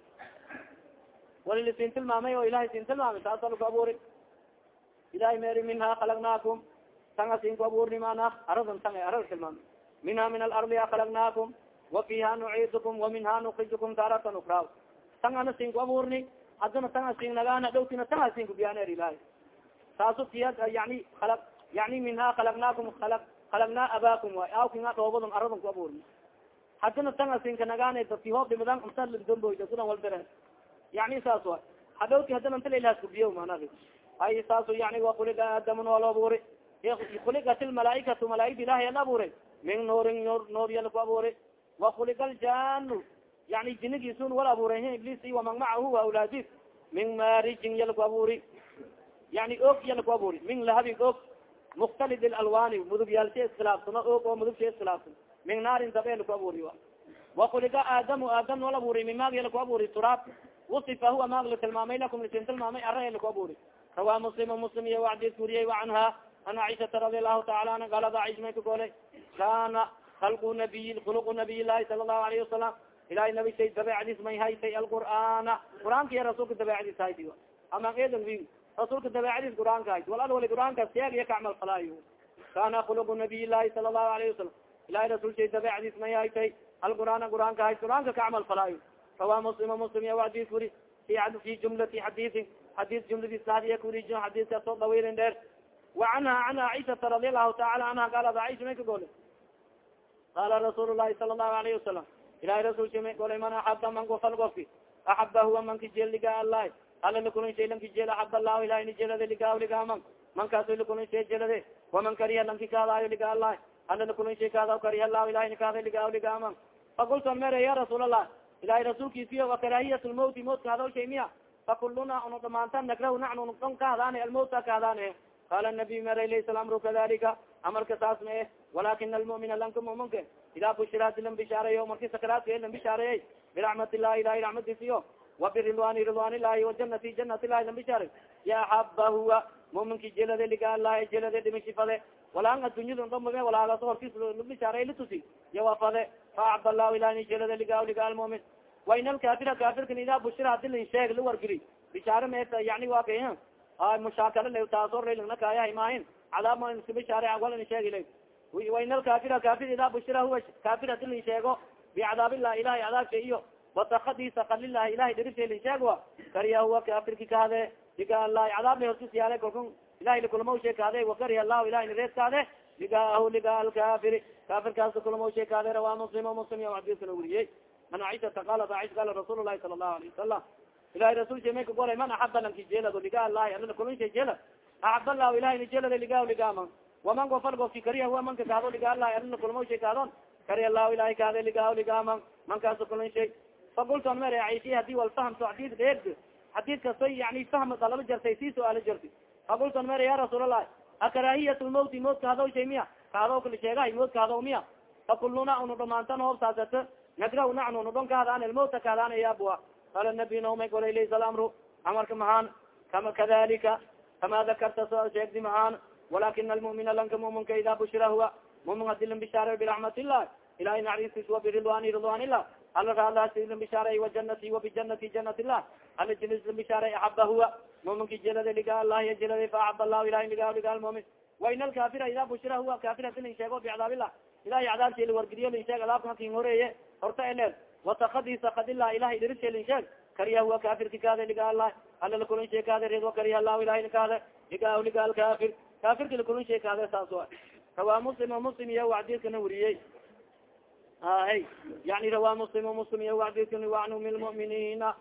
wali lisin tilmaamay oo ilahay sin tilmaamay saasa laku abuuri ilahay meri minha khalaqnaakum tanga sin ku abuurni mana? Aradan tanga arada tilmaamay minha min alardi khalaqnaakum wa fiha nuciidukum wa minha nukrijukum taaratan ukraa tangana sin ku abuurni haddana tanga sin nagaana dhowtina tanga sin kubiyaaner ilahay saaso tiya yani ala yani minha khalaqnaakum ala khalaqnaa abaakum waay awkinga dhoobadon aradan ku abuurni haddana tanga sinka nagaana dadki hoob dhimadan unta domboyda kudan walbere yani saas waay hadhowti haddana inta lailaas kubiyo mana ay saaso yani wa kuliga aadamun waa lo abuuri kuligat lmalaaikatu malaaigta ilahay ala abuuray min nuurin nur nuur yala ku abuuri wakuliga aljanu yani jinigiisun wala abuuray iblis waman macahu wa awlaadis min maarijin yala ku abuuri yani og yala ku abuuri min lahabin og muktalid lalwani mudug yaalsha iskhilaafsano og oo mudugsha iskhilaafsan min naarin dabe la ku abuuri wakuliga aadamu aadam wala abuuri min maag yala ku abuuri turaab wasifa huwa maag la tilmaamay lakum lasin tilmaamay ara la ku abuuri rawaa muslim muslim iyo wacdis kuriyey wacanha an caiشhaa radi alahu taala ana galada aish may ka golay kana halqu nabiy khuluqu nabiy lahi sala الlahu alayه wasalam ilahay nabisay dabeecdiis may haysay alqur'aana qur'aanka iya rasuulka dabeecdiis haydi aman edan wi rasuulka dabeecdiis qur'aanka hayd wal ad wali qur'aanka seegaya kacmal falaayo kana khuluqu nabiy llahi sala allahu alayhi wasalam ilahay rasuulsay dabeecdiis may haysay alqur'aana qur'aanka hayd qur'aanka kacmal falaayo rawa muslima muslim iya wadiis wuri fi jumlati xadiisin xadiis jumladiis dhadiya kuri xadiiska soo dawiilin dheer wa canha an caisaa radi allahu taala anha qaalad caish may ka goole qaala rasuul llahi sala allahu alayhi wasalam ilahi rasulka may golay man axaba man gofal gofki axaba huwa manka jeel liga allah ala lakulin shay lanki jeel axab allahu ilahi ni jeelade liga liga man mankaaso lakulin shay jeelade. Waman kariha lanki kaadaayo liga allah ala lakulin shay kaada kariha allahu ilahi ni kaada liga liga man fakultan mere ya rasuul allah ilahi rasuulkiisiyo wakarahiyat lmawti mawt kaadaw shay miya? Fakuluna unu dhamaantan nagrah nacnu nudon kaadaane almawta kaadaane qala nabiy mara laysa alamru kadalika amarka saas ma eh walakina almumina lanka muminka idaa bushiraati lan bishaareeyo marki sakaraadka lan bishaareeyey biraxmat illahi ilahi raxmadiisiyo wa biridwani ridwan illahi wajanati janat illahi lan bishaarey ya axaba huwa muminki jelade liga allahi jelade dhimishifade walaan addunyada dhomame walaagas hortis bishaareey litusi yawafade faacab allahu ilahi jelade liga liga almumin wain alkafira kafirkan idaa bushira hadi lan sheeg la wargeli bishaare meeta yani waa kay mushaakala la taasoo raylnakaayahay maahin cadaab ma iska bishaare walan sheegi la wain alkafira kafir idaa bushira huwa kafir hadi lan sheego bicadaabilah ilahay cadaabsha iyo. Watakadi sakalilahi ilahay diribsha lan sheegwa kariya huwa kafirki kahade ligalahi cadaab la hortis yaale kolkun ilahay lakulamaushe kaade wakariha allahu ilahay nareed kaade ligaahu liga alkafiri kafirkaas kulamaushe kaade rawaa muslim muslim ya xadiskana weriyey an aishata qalat aisha qala rasuul lahi sala allahu alayه wasalam ilahi rasulka may ka golay man axaba lanki jeelado liga kulonsha jeela axab allahu ilahi ni jeelada ligahu ligaaman waman gofal gofki kariya huwa manka kaado liga allahi alana kulmashay kaadon kariya allahu ilahi kaade ligahu ligaaman mankaaso kulan shay fakulton mere aishi haddii wal fahamto xadid dheegd xadid kastoy yani fahm dalaba jartay sii su'aalo jarti fakulton mere ya rasuul allah akarahiyat lmawti mawt kaado shay miya kaado kala sheegahay mawt kaado miya fakuluna unu dhamaantan hoobsaasat nagraw nacnu nudhon kaadaan ilmawta kaadaan yaabua qala nabiy naumay golay laysa alamru amarka mahaan kama kadalika kama dakarta so sheegdi mahaan walakina almumina lanka muminka ida bushira huwa mumin hadi lan bishaarey biraxmat illah ilahay naxariistis wa biridwani ridwan illah ala raalaasi lan bishaarey wajanati wabijanati janat illah ala jinis lan bishaarey axaba huwa muminki jelade liga allahi jelade faaxab allahu ilahi liga liga almumin wain alkafira ida bushira huwa kafir hadi lan sheego bicadaab illah ilahay cadaabsi la wargeliyo lan sheeg adaabka kin horeeye horta eleel watakadi sakadilah ilahay dhirishelin sheeg kariya huwa kaafirka kaade ligaalah ala lakulun shee kaade reed wakariya lah ilahay kaade ligaah ligaal kaafir kaafirka lakulun shee kaade saas wa rawaa muslim o muslim iyo wadiidkana wariyey ahay yani rawaa muslim o muslim iyo wadiidkana wanu min lmuminina